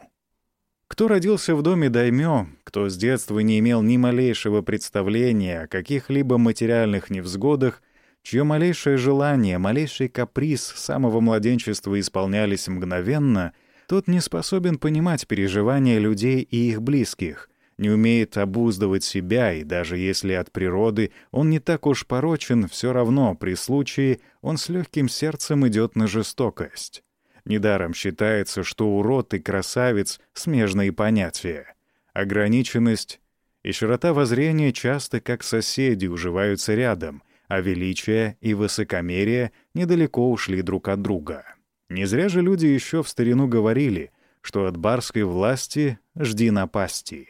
Кто родился в доме даймё, кто с детства не имел ни малейшего представления о каких-либо материальных невзгодах, чье малейшее желание, малейший каприз самого младенчества исполнялись мгновенно, тот не способен понимать переживания людей и их близких, не умеет обуздывать себя, и даже если от природы он не так уж порочен, все равно при случае он с легким сердцем идет на жестокость. Недаром считается, что урод и красавец — смежные понятия. Ограниченность и широта воззрения часто как соседи уживаются рядом, а величие и высокомерие недалеко ушли друг от друга. Не зря же люди еще в старину говорили, что от барской власти жди напасти.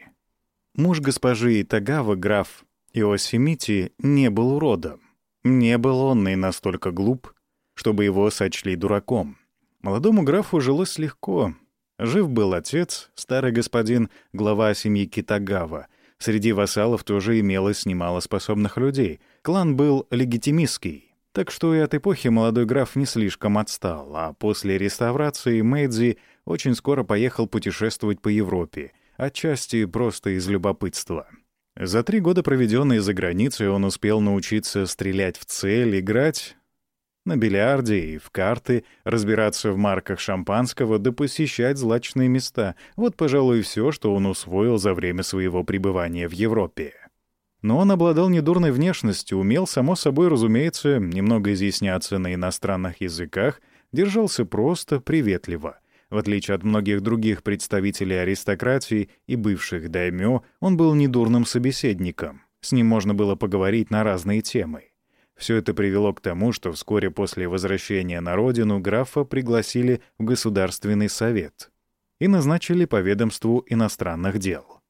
Муж госпожи Итагава, граф Иосимити, не был уродом. Не был он и настолько глуп, чтобы его сочли дураком. Молодому графу жилось легко. Жив был отец, старый господин, глава семьи Китагава. Среди вассалов тоже имелось немало способных людей. Клан был легитимистский. Так что и от эпохи молодой граф не слишком отстал, а после реставрации Мэйдзи очень скоро поехал путешествовать по Европе, отчасти просто из любопытства. За три года, проведенные за границей, он успел научиться стрелять в цель, играть на бильярде и в карты, разбираться в марках шампанского да посещать злачные места. Вот, пожалуй, все, что он усвоил за время своего пребывания в Европе. Но он обладал недурной внешностью, умел, само собой разумеется, немного изъясняться на иностранных языках, держался просто, приветливо. В отличие от многих других представителей аристократии и бывших даймё, он был недурным собеседником. С ним можно было поговорить на разные темы. Все это привело к тому, что вскоре после возвращения на родину графа пригласили в Государственный совет и назначили по ведомству иностранных дел.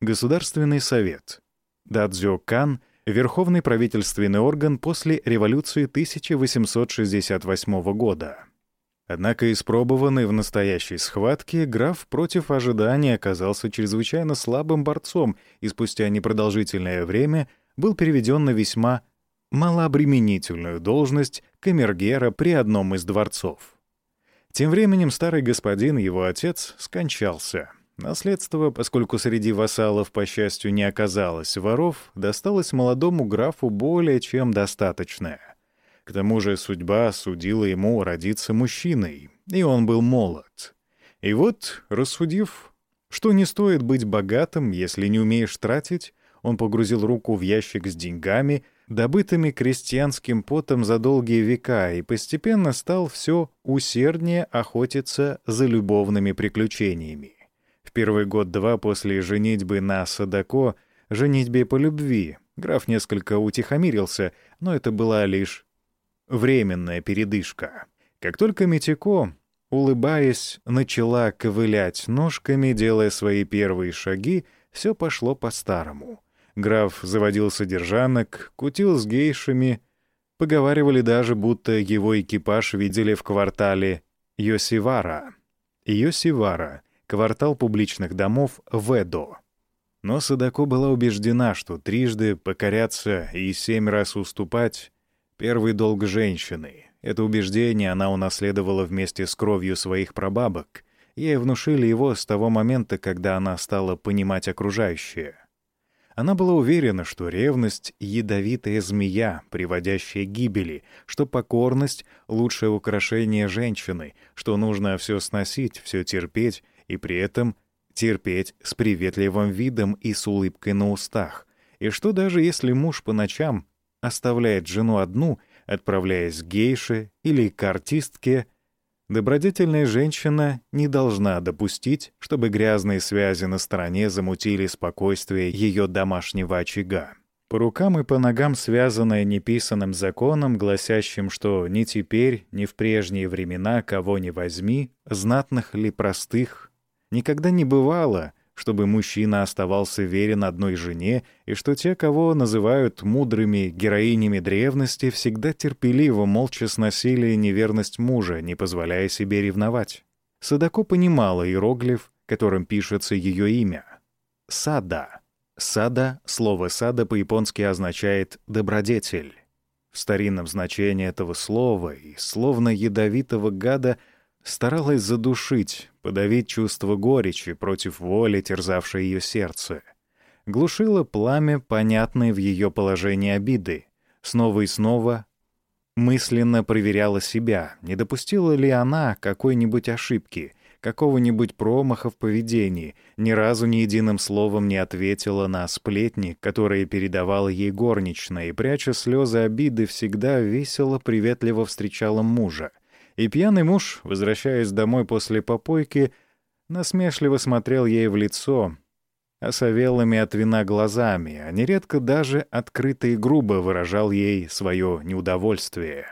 Государственный совет. Дадзё-кан — верховный правительственный орган после революции 1868 года. Однако испробованный в настоящей схватке, граф против ожидания оказался чрезвычайно слабым борцом и спустя непродолжительное время был переведен на весьма малообременительную должность камергера при одном из дворцов. Тем временем старый господин, его отец, скончался. Наследство, поскольку среди вассалов, по счастью, не оказалось воров, досталось молодому графу более чем достаточное. К тому же судьба судила ему родиться мужчиной, и он был молод. И вот, рассудив, что не стоит быть богатым, если не умеешь тратить, он погрузил руку в ящик с деньгами — добытыми крестьянским потом за долгие века, и постепенно стал все усерднее охотиться за любовными приключениями. В первый год-два после женитьбы на Садако, женитьбе по любви, граф несколько утихомирился, но это была лишь временная передышка. Как только Митико, улыбаясь, начала ковылять ножками, делая свои первые шаги, все пошло по-старому — Граф заводил содержанок, кутил с гейшами. Поговаривали даже, будто его экипаж видели в квартале Йосивара. Йосивара — квартал публичных домов в Эдо. Но Садако была убеждена, что трижды покоряться и семь раз уступать — первый долг женщины. Это убеждение она унаследовала вместе с кровью своих прабабок. Ей внушили его с того момента, когда она стала понимать окружающее. Она была уверена, что ревность — ядовитая змея, приводящая к гибели, что покорность — лучшее украшение женщины, что нужно все сносить, все терпеть, и при этом терпеть с приветливым видом и с улыбкой на устах, и что даже если муж по ночам оставляет жену одну, отправляясь к гейше или к артистке, добродетельная женщина не должна допустить, чтобы грязные связи на стороне замутили спокойствие ее домашнего очага. По рукам и по ногам связанная неписанным законом, гласящим, что ни теперь, ни в прежние времена кого не возьми, знатных ли простых, никогда не бывало, чтобы мужчина оставался верен одной жене, и что те, кого называют мудрыми героинями древности, всегда терпеливо, молча сносили неверность мужа, не позволяя себе ревновать. Садако понимала иероглиф, которым пишется ее имя — Сада — Сада, слово «сада» по-японски означает «добродетель». В старинном значении этого слова и словно ядовитого гада старалась задушить, подавить чувство горечи против воли, терзавшей ее сердце. Глушила пламя, понятное в ее положении обиды. Снова и снова мысленно проверяла себя, не допустила ли она какой-нибудь ошибки — какого-нибудь промаха в поведении, ни разу ни единым словом не ответила на сплетни, которые передавала ей горничная, и, пряча слезы обиды, всегда весело, приветливо встречала мужа. И пьяный муж, возвращаясь домой после попойки, насмешливо смотрел ей в лицо, осовелыми от вина глазами, а нередко даже открыто и грубо выражал ей свое неудовольствие.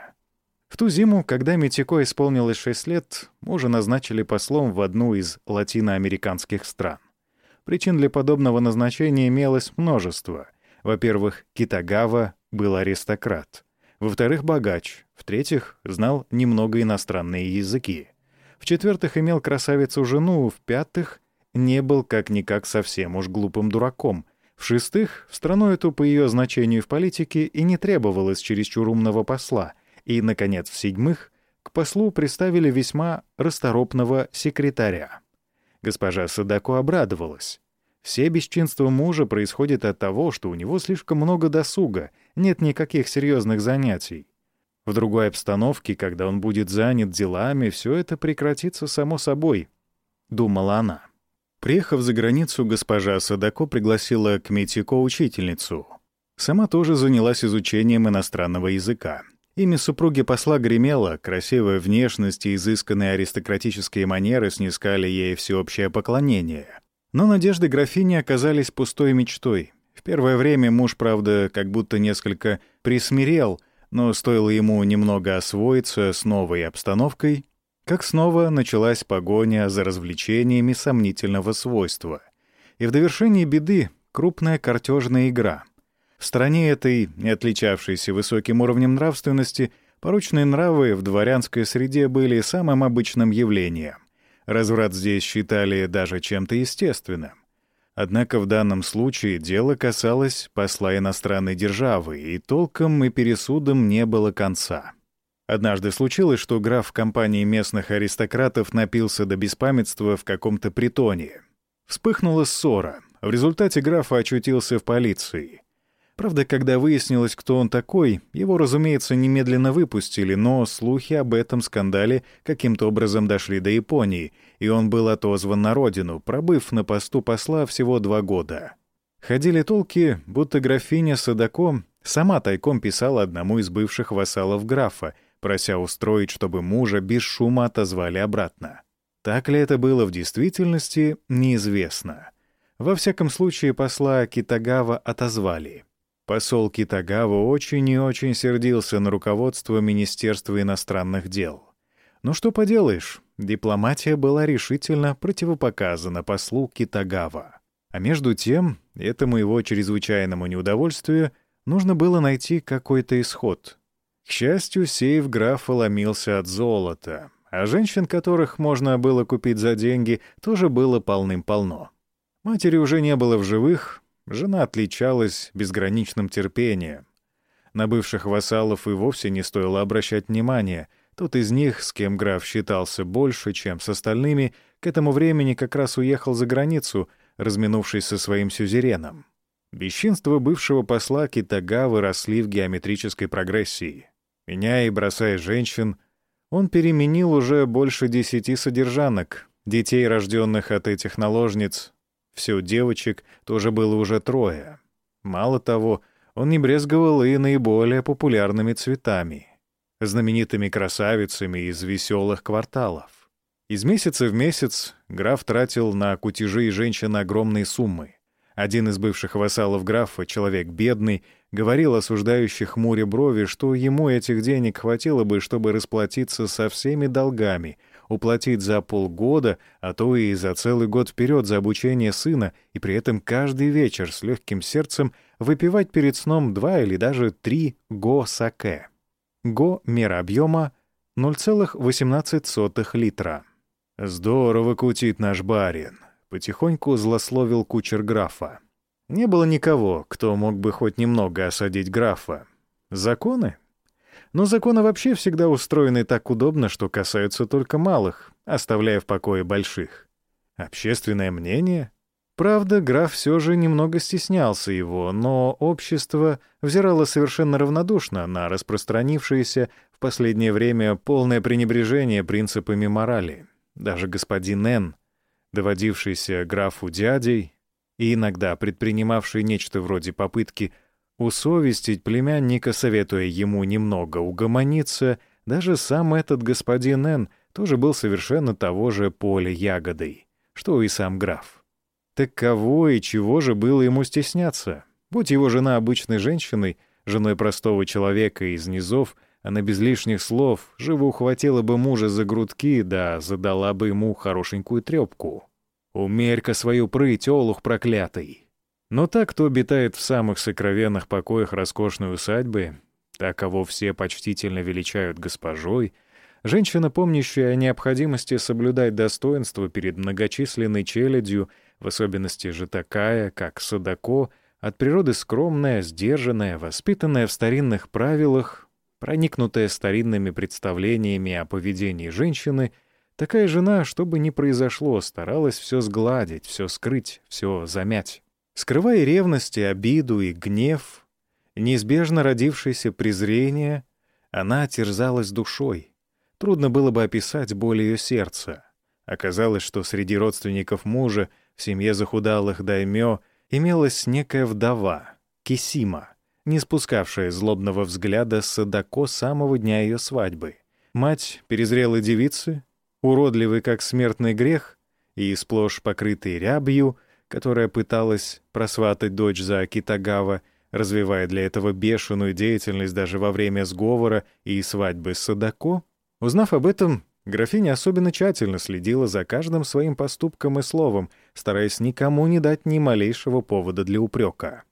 В ту зиму, когда Митико исполнилось 6 лет, мужа назначили послом в одну из латиноамериканских стран. Причин для подобного назначения имелось множество. Во-первых, Китагава был аристократ. Во-вторых, богач. В-третьих, знал немного иностранные языки. В-четвертых, имел красавицу-жену. В-пятых, не был как-никак совсем уж глупым дураком. В-шестых, в страну эту по ее значению в политике и не требовалось чересчур умного посла — и, наконец, в-седьмых, к послу приставили весьма расторопного секретаря. Госпожа Садако обрадовалась. Все бесчинства мужа происходят от того, что у него слишком много досуга, нет никаких серьезных занятий. В другой обстановке, когда он будет занят делами, все это прекратится само собой, — думала она. Приехав за границу, госпожа Садако пригласила к Митико учительницу. Сама тоже занялась изучением иностранного языка. Имя супруги посла гремело, красивая внешность и изысканные аристократические манеры снискали ей всеобщее поклонение. Но надежды графини оказались пустой мечтой. В первое время муж, правда, как будто несколько присмирел, но стоило ему немного освоиться с новой обстановкой, как снова началась погоня за развлечениями сомнительного свойства. И в довершении беды — крупная картежная игра — в стране этой, не отличавшейся высоким уровнем нравственности, порочные нравы в дворянской среде были самым обычным явлением. Разврат здесь считали даже чем-то естественным. Однако в данном случае дело касалось посла иностранной державы, и толком и пересудом не было конца. Однажды случилось, что граф в компании местных аристократов напился до беспамятства в каком-то притоне. Вспыхнула ссора. В результате графа очутился в полиции. Правда, когда выяснилось, кто он такой, его, разумеется, немедленно выпустили, но слухи об этом скандале каким-то образом дошли до Японии, и он был отозван на родину, пробыв на посту посла всего два года. Ходили толки, будто графиня Садако сама тайком писала одному из бывших вассалов графа, прося устроить, чтобы мужа без шума отозвали обратно. Так ли это было в действительности, неизвестно. Во всяком случае, посла Китагава отозвали — Посол Китагава очень и очень сердился на руководство Министерства иностранных дел. Ну что поделаешь, дипломатия была решительно противопоказана послу Китагава. А между тем, этому его чрезвычайному неудовольствию нужно было найти какой-то исход. К счастью, сейф графа ломился от золота, а женщин, которых можно было купить за деньги, тоже было полным-полно. Матери уже не было в живых, Жена отличалась безграничным терпением. На бывших вассалов и вовсе не стоило обращать внимания. Тот из них, с кем граф считался больше, чем с остальными, к этому времени как раз уехал за границу, разминувшись со своим сюзереном. Бесчинства бывшего посла Китагавы росли в геометрической прогрессии. Меняя и бросая женщин, он переменил уже больше десяти содержанок, детей, рожденных от этих наложниц, всего девочек тоже было уже трое. Мало того, он не брезговал и наиболее популярными цветами, знаменитыми красавицами из веселых кварталов. Из месяца в месяц граф тратил на кутежи и женщин огромные суммы. Один из бывших вассалов графа, человек бедный, говорил осуждающий хмуре брови, что ему этих денег хватило бы, чтобы расплатиться со всеми долгами, уплатить за полгода, а то и за целый год вперед за обучение сына, и при этом каждый вечер с легким сердцем выпивать перед сном два или даже три го-саке. Го — мера объема 0,18 литра. «Здорово кутит наш барин», Потихоньку злословил кучер графа. Не было никого, кто мог бы хоть немного осадить графа. Законы? Но законы вообще всегда устроены так удобно, что касаются только малых, оставляя в покое больших. Общественное мнение? Правда, граф все же немного стеснялся его, но общество взирало совершенно равнодушно на распространившееся в последнее время полное пренебрежение принципами морали. Даже господин Н доводившийся графу дядей и иногда предпринимавший нечто вроде попытки усовестить племянника, советуя ему немного угомониться, даже сам этот господин Н тоже был совершенно того же поля ягодой, что и сам граф. Так кого и чего же было ему стесняться? Будь его жена обычной женщиной, женой простого человека из низов, она без лишних слов живо ухватила бы мужа за грудки, да задала бы ему хорошенькую трепку. Умерь-ка свою прыть, олух проклятый. Но так, кто обитает в самых сокровенных покоях роскошной усадьбы, так, кого все почтительно величают госпожой, женщина, помнящая о необходимости соблюдать достоинство перед многочисленной челядью, в особенности же такая, как Садако, от природы скромная, сдержанная, воспитанная в старинных правилах, проникнутая старинными представлениями о поведении женщины, такая жена, что бы ни произошло, старалась все сгладить, все скрыть, все замять. Скрывая ревность и обиду и гнев, неизбежно родившееся презрение, она терзалась душой. Трудно было бы описать боль ее сердца. Оказалось, что среди родственников мужа в семье захудалых даймё имелась некая вдова, Кисима, не спускавшая злобного взгляда с Садако самого дня ее свадьбы. Мать перезрелой девицы, уродливый как смертный грех и сплошь покрытый рябью, которая пыталась просватать дочь за Китагава, развивая для этого бешеную деятельность даже во время сговора и свадьбы с Садако, узнав об этом, графиня особенно тщательно следила за каждым своим поступком и словом, стараясь никому не дать ни малейшего повода для упрека.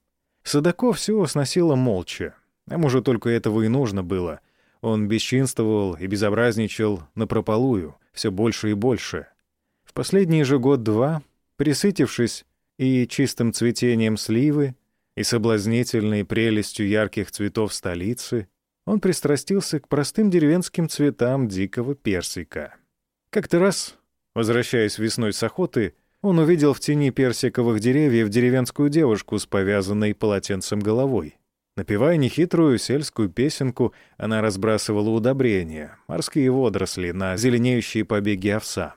Садако все сносила молча. А может, только этого и нужно было. Он бесчинствовал и безобразничал напропалую, все больше и больше. В последний же год-два, присытившись и чистым цветением сливы, и соблазнительной прелестью ярких цветов столицы, он пристрастился к простым деревенским цветам дикого персика. Как-то раз, возвращаясь весной с охоты, он увидел в тени персиковых деревьев деревенскую девушку с повязанной полотенцем головой. Напевая нехитрую сельскую песенку, она разбрасывала удобрения, морские водоросли на зеленеющие побеги овса.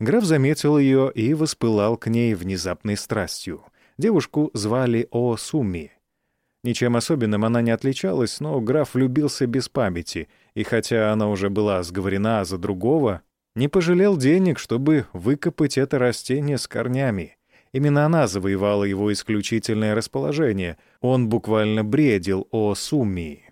Граф заметил ее и воспылал к ней внезапной страстью. Девушку звали О Суми. Ничем особенным она не отличалась, но граф влюбился без памяти, и хотя она уже была сговорена за другого, не пожалел денег, чтобы выкопать это растение с корнями. Именно она завоевала его исключительное расположение. Он буквально бредил о Сумии.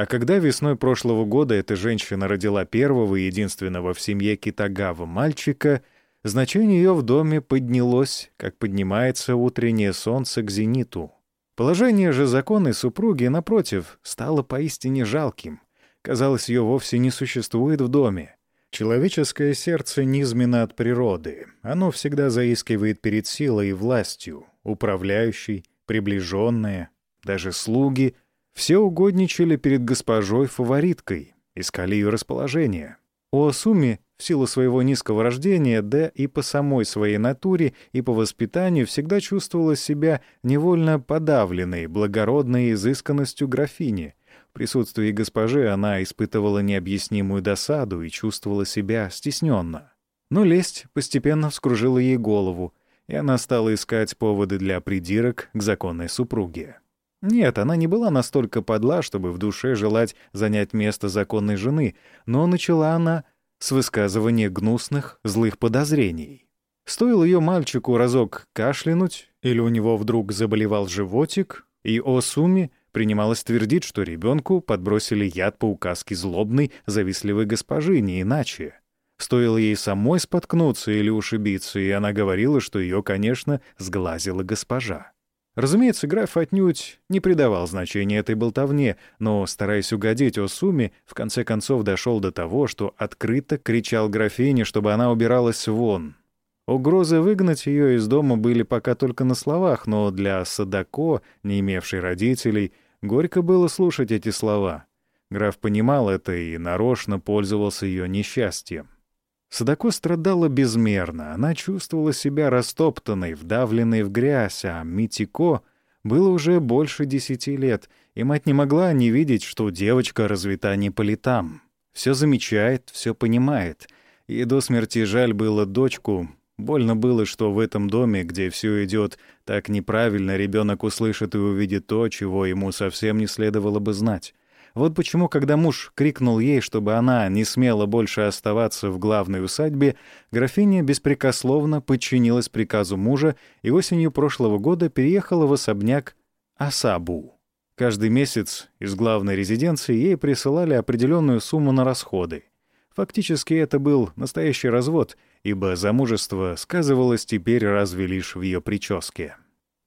А когда весной прошлого года эта женщина родила первого и единственного в семье Китагава мальчика, значение ее в доме поднялось, как поднимается утреннее солнце к зениту. Положение же законной супруги, напротив, стало поистине жалким. Казалось, ее вовсе не существует в доме. Человеческое сердце низменно от природы. Оно всегда заискивает перед силой и властью, управляющей, приближенное. Даже слуги все угодничали перед госпожой-фавориткой, искали ее расположение. У Осуми в силу своего низкого рождения, да и по самой своей натуре и по воспитанию всегда чувствовала себя невольно подавленной благородной изысканностью графини — в присутствии госпожи она испытывала необъяснимую досаду и чувствовала себя стесненно. Но лесть постепенно вскружила ей голову, и она стала искать поводы для придирок к законной супруге. Нет, она не была настолько подла, чтобы в душе желать занять место законной жены, но начала она с высказывания гнусных, злых подозрений. Стоил ее мальчику разок кашлянуть, или у него вдруг заболевал животик, и Осуми принималась твердить, что ребенку подбросили яд по указке злобной, завистливой госпожи, не иначе. Стоило ей самой споткнуться или ушибиться, и она говорила, что ее, конечно, сглазила госпожа. Разумеется, граф отнюдь не придавал значения этой болтовне, но, стараясь угодить Осуми, в конце концов дошел до того, что открыто кричал графине, чтобы она убиралась вон. Угрозы выгнать ее из дома были пока только на словах, но для Садако, не имевшей родителей, горько было слушать эти слова. Граф понимал это и нарочно пользовался ее несчастьем. Садако страдала безмерно, она чувствовала себя растоптанной, вдавленной в грязь, а Митико было уже больше десяти лет, и мать не могла не видеть, что девочка развита не по летам. Все замечает, все понимает. И до смерти жаль было дочку. Больно было, что в этом доме, где все идет так неправильно, ребенок услышит и увидит то, чего ему совсем не следовало бы знать. Вот почему, когда муж крикнул ей, чтобы она не смела больше оставаться в главной усадьбе, графиня беспрекословно подчинилась приказу мужа и осенью прошлого года переехала в особняк Асабу. Каждый месяц из главной резиденции ей присылали определенную сумму на расходы. Фактически это был настоящий развод, ибо замужество сказывалось теперь разве лишь в ее прическе.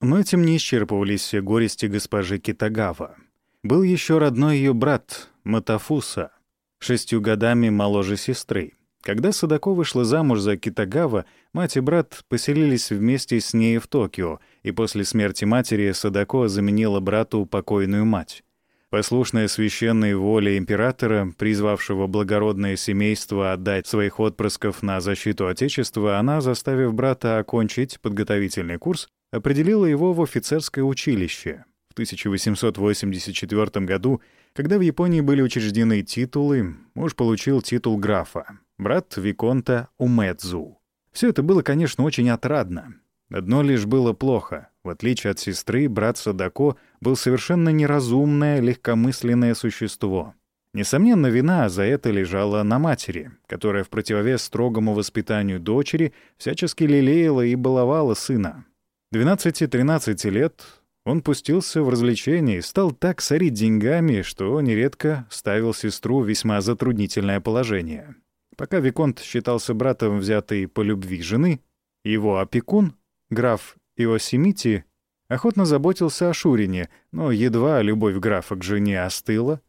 Но этим не исчерпывались все горести госпожи Китагава был еще родной ее брат, Матафуса, шестью годами моложе сестры. Когда Садако вышла замуж за Китагава, мать и брат поселились вместе с ней в Токио, и после смерти матери Садако заменила брату покойную мать. Послушная священной воле императора, призвавшего благородное семейство отдать своих отпрысков на защиту Отечества, она, заставив брата окончить подготовительный курс, определила его в офицерское училище. В 1884 году, когда в Японии были учреждены титулы, муж получил титул графа, брат Виконта Умэдзу. Все это было, конечно, очень отрадно. Одно лишь было плохо. В отличие от сестры, брат Садако был совершенно неразумное, легкомысленное существо. Несомненно, вина за это лежала на матери, которая в противовес строгому воспитанию дочери всячески лелеяла и баловала сына. 12-13 лет он пустился в развлечения и стал так сорить деньгами, что нередко ставил сестру в весьма затруднительное положение. Пока Виконт считался братом взятой по любви жены, его опекун, граф Иосимити, охотно заботился о Шурине, но едва любовь графа к жене остыла,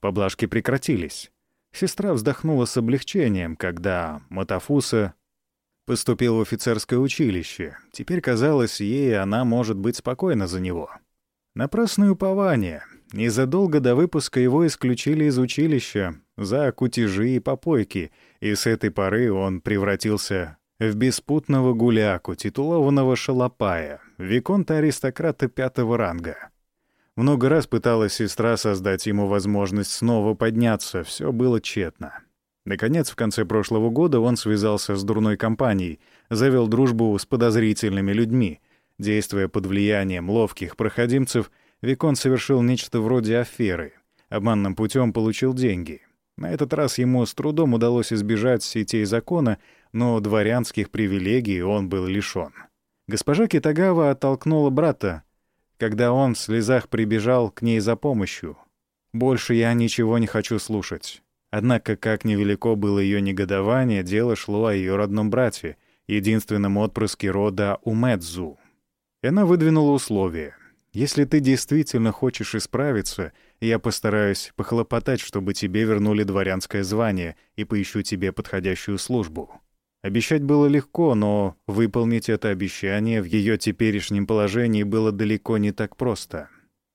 поблажки прекратились. Сестра вздохнула с облегчением, когда Матафуса Поступил в офицерское училище. Теперь казалось ей, она может быть спокойна за него. Напрасное упование. Незадолго до выпуска его исключили из училища за кутежи и попойки, и с этой поры он превратился в беспутного гуляку, титулованного шалопая, виконта-аристократа пятого ранга. Много раз пыталась сестра создать ему возможность снова подняться, все было тщетно. Наконец, в конце прошлого года он связался с дурной компанией, завел дружбу с подозрительными людьми. Действуя под влиянием ловких проходимцев, Викон совершил нечто вроде аферы. Обманным путем получил деньги. На этот раз ему с трудом удалось избежать сетей закона, но дворянских привилегий он был лишён. Госпожа Китагава оттолкнула брата, когда он в слезах прибежал к ней за помощью. «Больше я ничего не хочу слушать. Однако, как невелико было ее негодование, дело шло о ее родном брате, единственном отпрыске рода Умэдзу. И она выдвинула условие. «Если ты действительно хочешь исправиться, я постараюсь похлопотать, чтобы тебе вернули дворянское звание и поищу тебе подходящую службу». Обещать было легко, но выполнить это обещание в ее теперешнем положении было далеко не так просто.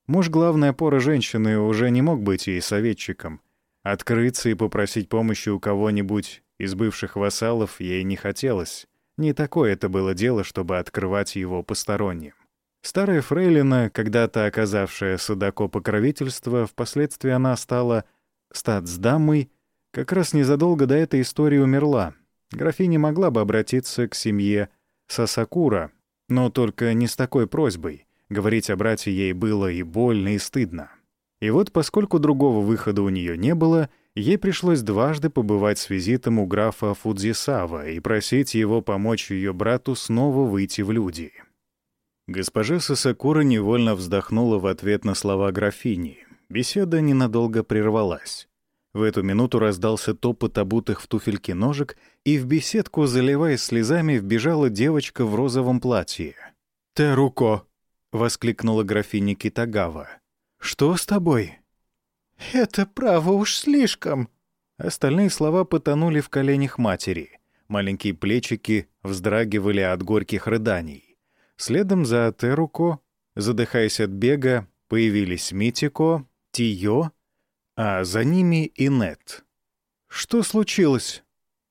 Муж главной опоры женщины уже не мог быть ей советчиком — Открыться и попросить помощи у кого-нибудь из бывших вассалов ей не хотелось. Не такое это было дело, чтобы открывать его посторонним. Старая фрейлина, когда-то оказавшая Садако покровительство, впоследствии она стала статсдамой, как раз незадолго до этой истории умерла. Графиня могла бы обратиться к семье Сасакура, но только не с такой просьбой. Говорить о брате ей было и больно, и стыдно. И вот, поскольку другого выхода у нее не было, ей пришлось дважды побывать с визитом у графа Фудзисава и просить его помочь ее брату снова выйти в люди. Госпожа Сасакура невольно вздохнула в ответ на слова графини. Беседа ненадолго прервалась. В эту минуту раздался топот обутых в туфельки ножек, и в беседку, заливаясь слезами, вбежала девочка в розовом платье. «Теруко!» — воскликнула графиня Китагава. «Что с тобой?» «Это право уж слишком». Остальные слова потонули в коленях матери. Маленькие плечики вздрагивали от горьких рыданий. Следом за Теруко, задыхаясь от бега, появились Митико, Тио, а за ними и Нет. «Что случилось?»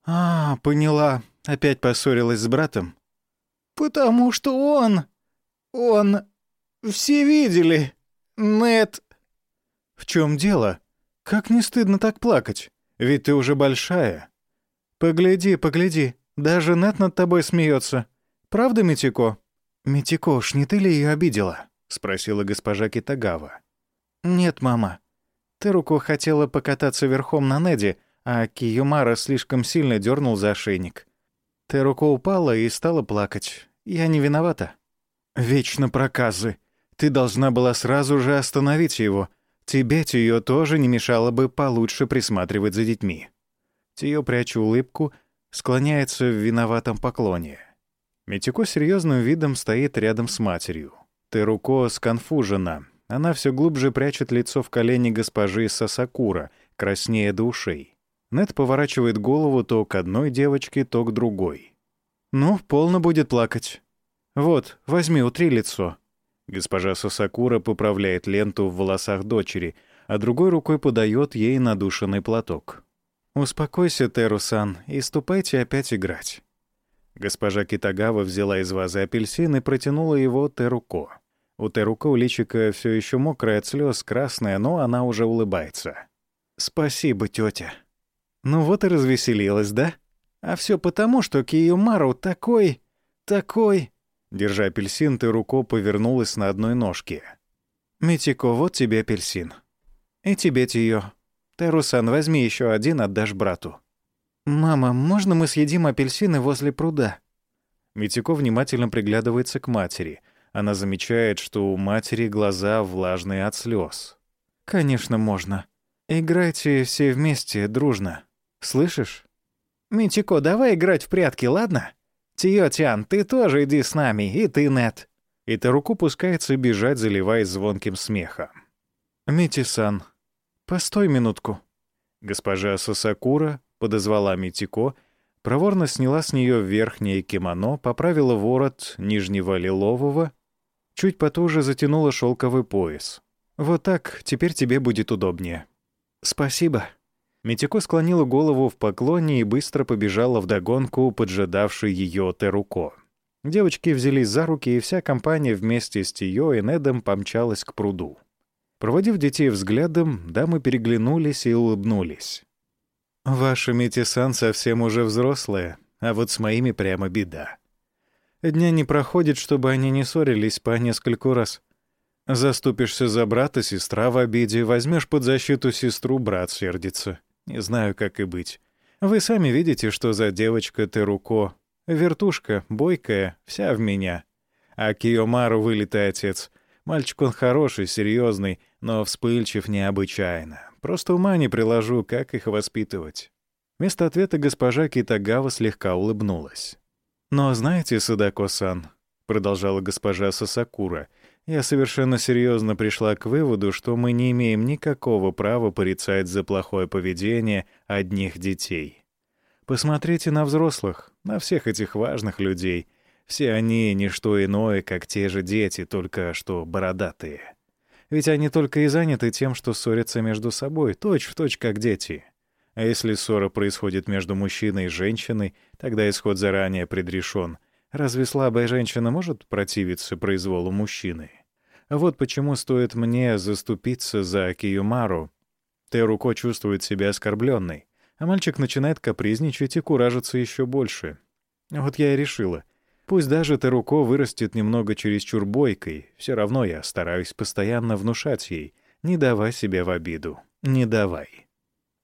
«А, поняла. Опять поссорилась с братом?» «Потому что он... он... все видели. Нет...» «В чем дело? Как не стыдно так плакать? Ведь ты уже большая. Погляди, погляди, даже Нет над тобой смеется. Правда, Митико?» «Митико, ж не ты ли ее обидела?» — спросила госпожа Китагава. «Нет, мама. Теруко хотела покататься верхом на Неде, а Киюмара слишком сильно дернул за ошейник. Теруко упала и стала плакать. Я не виновата. Вечно проказы. Ты должна была сразу же остановить его. Тебе Тио тоже не мешало бы получше присматривать за детьми. Тио, пряча улыбку, склоняется в виноватом поклоне. Митико серьезным видом стоит рядом с матерью. Теруко сконфужена, она все глубже прячет лицо в колени госпожи Сасакура, краснея до ушей. Нед поворачивает голову то к одной девочке, то к другой. «Ну, полно будет плакать. Вот, возьми, утри лицо». Госпожа Сасакура поправляет ленту в волосах дочери, а другой рукой подает ей надушенный платок. «Успокойся, Терусан, и ступайте опять играть». Госпожа Китагава взяла из вазы апельсин и протянула его Теруко. У Терука у личика все еще мокрое от слез, красное, но она уже улыбается. «Спасибо, тетя. Ну вот и развеселилась, да? А все потому, что Киюмару такой... такой...» Держа апельсин, Теруко повернулась на одной ножке. «Митико, вот тебе апельсин. И тебе Тио. Терусан, возьми еще один, отдашь брату». «Мама, можно мы съедим апельсины возле пруда?» Митико внимательно приглядывается к матери — она замечает, что у матери глаза влажные от слез. «Конечно, можно. Играйте все вместе, дружно. Слышишь?» «Митико, давай играть в прятки, ладно? Тиотян, ты тоже иди с нами, и ты, Нет». И руку пускается бежать, заливаясь звонким смехом. «Мити-сан, постой минутку». Госпожа Сасакура подозвала Митико, проворно сняла с нее верхнее кимоно, поправила ворот нижнего лилового Чуть потуже затянула шелковый пояс. «Вот так, теперь тебе будет удобнее». «Спасибо». Митико склонила голову в поклоне и быстро побежала вдогонку поджидавшей ее Теруко. Девочки взялись за руки, и вся компания вместе с Тио и Недом помчалась к пруду. Проводив детей взглядом, дамы переглянулись и улыбнулись. «Ваша Митисан совсем уже взрослая, а вот с моими прямо беда. Дня не проходит, чтобы они не ссорились по нескольку раз. Заступишься за брата, сестра в обиде, возьмешь под защиту сестру, брат сердится. Не знаю, как и быть. Вы сами видите, что за девочка ты руко. Вертушка, бойкая, вся в меня. А Киомару вылитый отец. Мальчик он хороший, серьезный, но вспыльчив необычайно. Просто ума не приложу, как их воспитывать. Вместо ответа госпожа Китагава слегка улыбнулась. «Но знаете, Садако-сан», — продолжала госпожа Сасакура, «я совершенно серьезно пришла к выводу, что мы не имеем никакого права порицать за плохое поведение одних детей. Посмотрите на взрослых, на всех этих важных людей. Все они — не что иное, как те же дети, только что бородатые. Ведь они только и заняты тем, что ссорятся между собой, точь-в-точь точь как дети». А если ссора происходит между мужчиной и женщиной, тогда исход заранее предрешен. Разве слабая женщина может противиться произволу мужчины? Вот почему стоит мне заступиться за Киюмару. Теруко чувствует себя оскорбленной, а мальчик начинает капризничать и куражиться еще больше. Вот я и решила. Пусть даже Таруко вырастет немного чересчур бойкой, все равно я стараюсь постоянно внушать ей, не давай себя в обиду, не давай.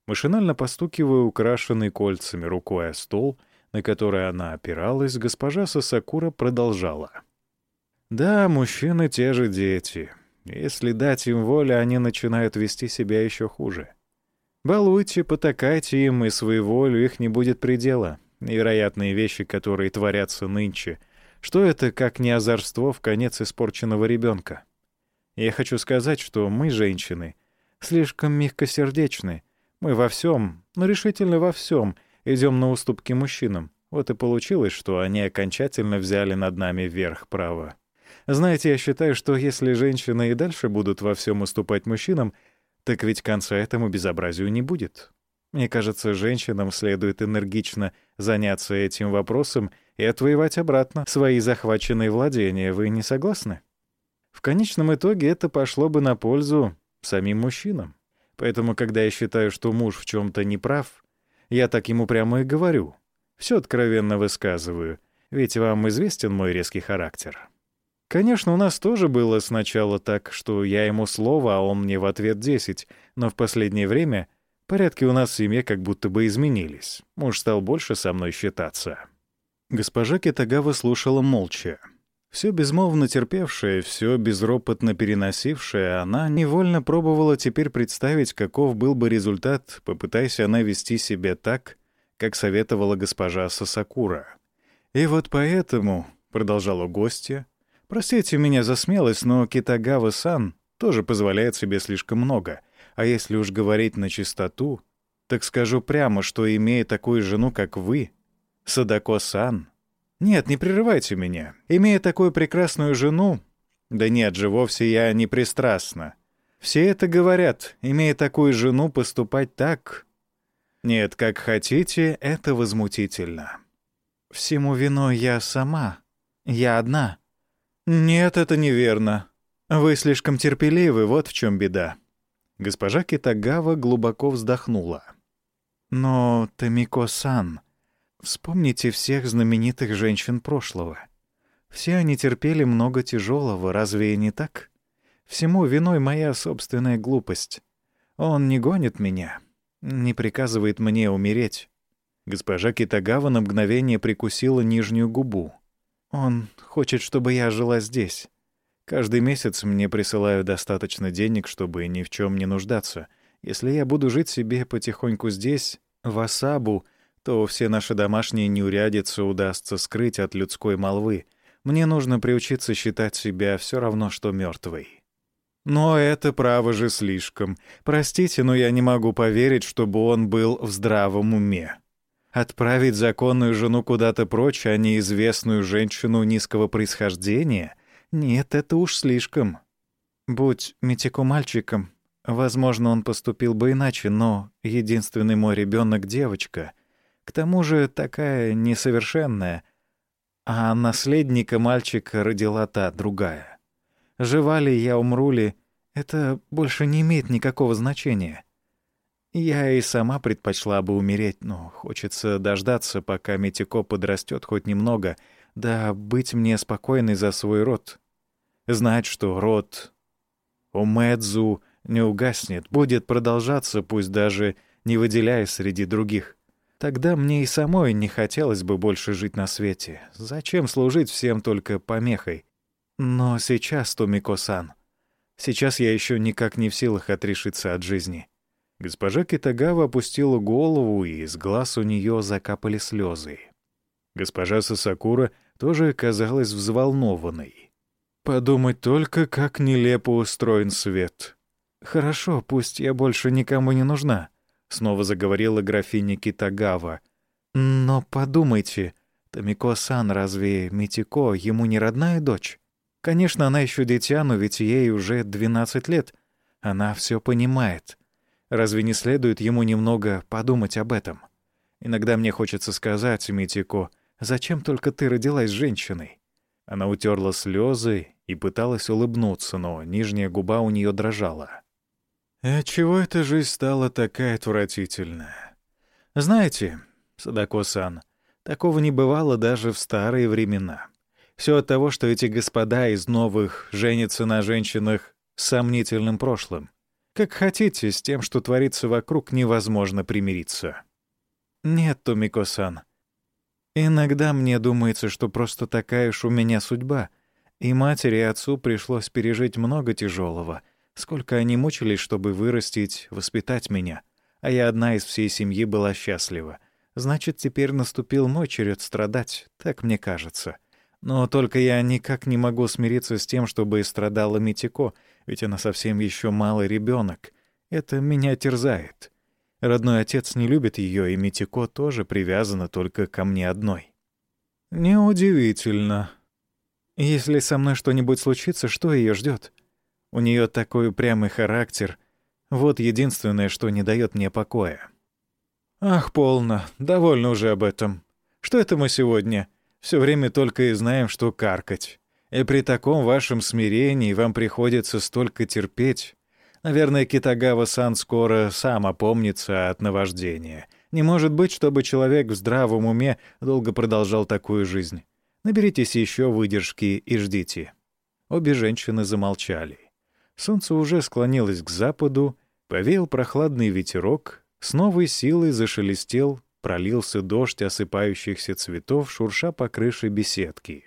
Машинально постукивая украшенный кольцами рукой о стол, на который она опиралась, госпожа Сасакура продолжала. «Да, мужчины те же дети. Если дать им волю, они начинают вести себя еще хуже. Балуйте, потакайте им, и своеволю их не будет предела. Невероятные вещи, которые творятся нынче. Что это, как не озорство в конец испорченного ребенка? Я хочу сказать, что мы, женщины, слишком мягкосердечны. Мы во всем, но решительно во всем, идем на уступки мужчинам. Вот и получилось, что они окончательно взяли над нами верх права. Знаете, я считаю, что если женщины и дальше будут во всем уступать мужчинам, так ведь конца этому безобразию не будет. Мне кажется, женщинам следует энергично заняться этим вопросом и отвоевать обратно свои захваченные владения. Вы не согласны? В конечном итоге это пошло бы на пользу самим мужчинам. Поэтому, когда я считаю, что муж в чем-то не прав, я так ему прямо и говорю. Все откровенно высказываю, ведь вам известен мой резкий характер. Конечно, у нас тоже было сначала так, что я ему слово, а он мне в ответ десять, но в последнее время порядки у нас в семье как будто бы изменились. Муж стал больше со мной считаться. Госпожа Китагава слушала молча. Все безмолвно терпевшая, все безропотно переносившая, она невольно пробовала теперь представить, каков был бы результат, попытаясь она вести себя так, как советовала госпожа Сасакура. «И вот поэтому», — продолжала гостья, Простите меня за смелость, но Китагава-сан тоже позволяет себе слишком много. А если уж говорить на чистоту, так скажу прямо, что имея такую жену, как вы, Садако-сан... Нет, не прерывайте меня. Имея такую прекрасную жену... Да нет же, вовсе я не пристрастна. Все это говорят, имея такую жену, поступать так... Нет, как хотите, это возмутительно. Всему виной я сама. Я одна. «Нет, это неверно. Вы слишком терпеливы, вот в чем беда». Госпожа Китагава глубоко вздохнула. «Но, Тамико-сан, вспомните всех знаменитых женщин прошлого. Все они терпели много тяжелого, разве и не так? Всему виной моя собственная глупость. Он не гонит меня, не приказывает мне умереть». Госпожа Китагава на мгновение прикусила нижнюю губу. Он хочет, чтобы я жила здесь. Каждый месяц мне присылают достаточно денег, чтобы ни в чем не нуждаться. Если я буду жить себе потихоньку здесь, в Асабу, то все наши домашние неурядицы удастся скрыть от людской молвы. Мне нужно приучиться считать себя все равно, что мертвой. Но это право же слишком. Простите, но я не могу поверить, чтобы он был в здравом уме. Отправить законную жену куда-то прочь, а неизвестную женщину низкого происхождения? Нет, это уж слишком. Будь Митико мальчиком, возможно, он поступил бы иначе, но единственный мой ребенок девочка. К тому же такая несовершенная. А наследника мальчика родила та, другая. Жива ли я, умру ли, это больше не имеет никакого значения. Я и сама предпочла бы умереть, но хочется дождаться, пока Митико подрастет хоть немного, да быть мне спокойной за свой род. Знать, что род Умэдзу не угаснет, будет продолжаться, пусть даже не выделяясь среди других. Тогда мне и самой не хотелось бы больше жить на свете. Зачем служить всем только помехой? Но сейчас, Томико-сан, сейчас я еще никак не в силах отрешиться от жизни. Госпожа Китагава опустила голову, и из глаз у нее закапали слезы. Госпожа Сасакура тоже казалась взволнованной. «Подумать только, как нелепо устроен свет». «Хорошо, пусть я больше никому не нужна», — снова заговорила графиня Китагава. «Но подумайте, Тамико-сан разве Митико ему не родная дочь? Конечно, она еще дитя, но ведь ей уже 12 лет. Она все понимает. Разве не следует ему немного подумать об этом? Иногда мне хочется сказать, Митико, зачем только ты родилась женщиной? Она утерла слезы и пыталась улыбнуться, но нижняя губа у нее дрожала. «Э, чего эта жизнь стала такая отвратительная? Знаете, Садако-сан, такого не бывало даже в старые времена. Все от того, что эти господа из новых женятся на женщинах с сомнительным прошлым. Как хотите, с тем, что творится вокруг, невозможно примириться. Нет, Томико-сан. Иногда мне думается, что просто такая уж у меня судьба. И матери и отцу пришлось пережить много тяжелого. Сколько они мучились, чтобы вырастить, воспитать меня. А я одна из всей семьи была счастлива. Значит, теперь наступил мой черед страдать, так мне кажется. Но только я никак не могу смириться с тем, чтобы страдала Митико, ведь она совсем еще малый ребенок. Это меня терзает. Родной отец не любит ее, и Митико тоже привязана только ко мне одной. Неудивительно. Если со мной что-нибудь случится, что ее ждет? У нее такой упрямый характер. Вот единственное, что не дает мне покоя. Ах, полно, довольно уже об этом. Что это мы сегодня? Все время только и знаем, что каркать. И при таком вашем смирении вам приходится столько терпеть. Наверное, Китагава-сан скоро сам опомнится от наваждения. Не может быть, чтобы человек в здравом уме долго продолжал такую жизнь. Наберитесь еще выдержки и ждите». Обе женщины замолчали. Солнце уже склонилось к западу, повеял прохладный ветерок, с новой силой зашелестел, пролился дождь осыпающихся цветов, шурша по крыше беседки.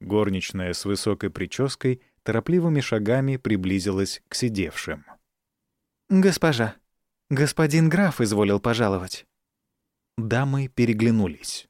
Горничная с высокой прической торопливыми шагами приблизилась к сидевшим. «Госпожа, господин граф изволил пожаловать». Дамы переглянулись.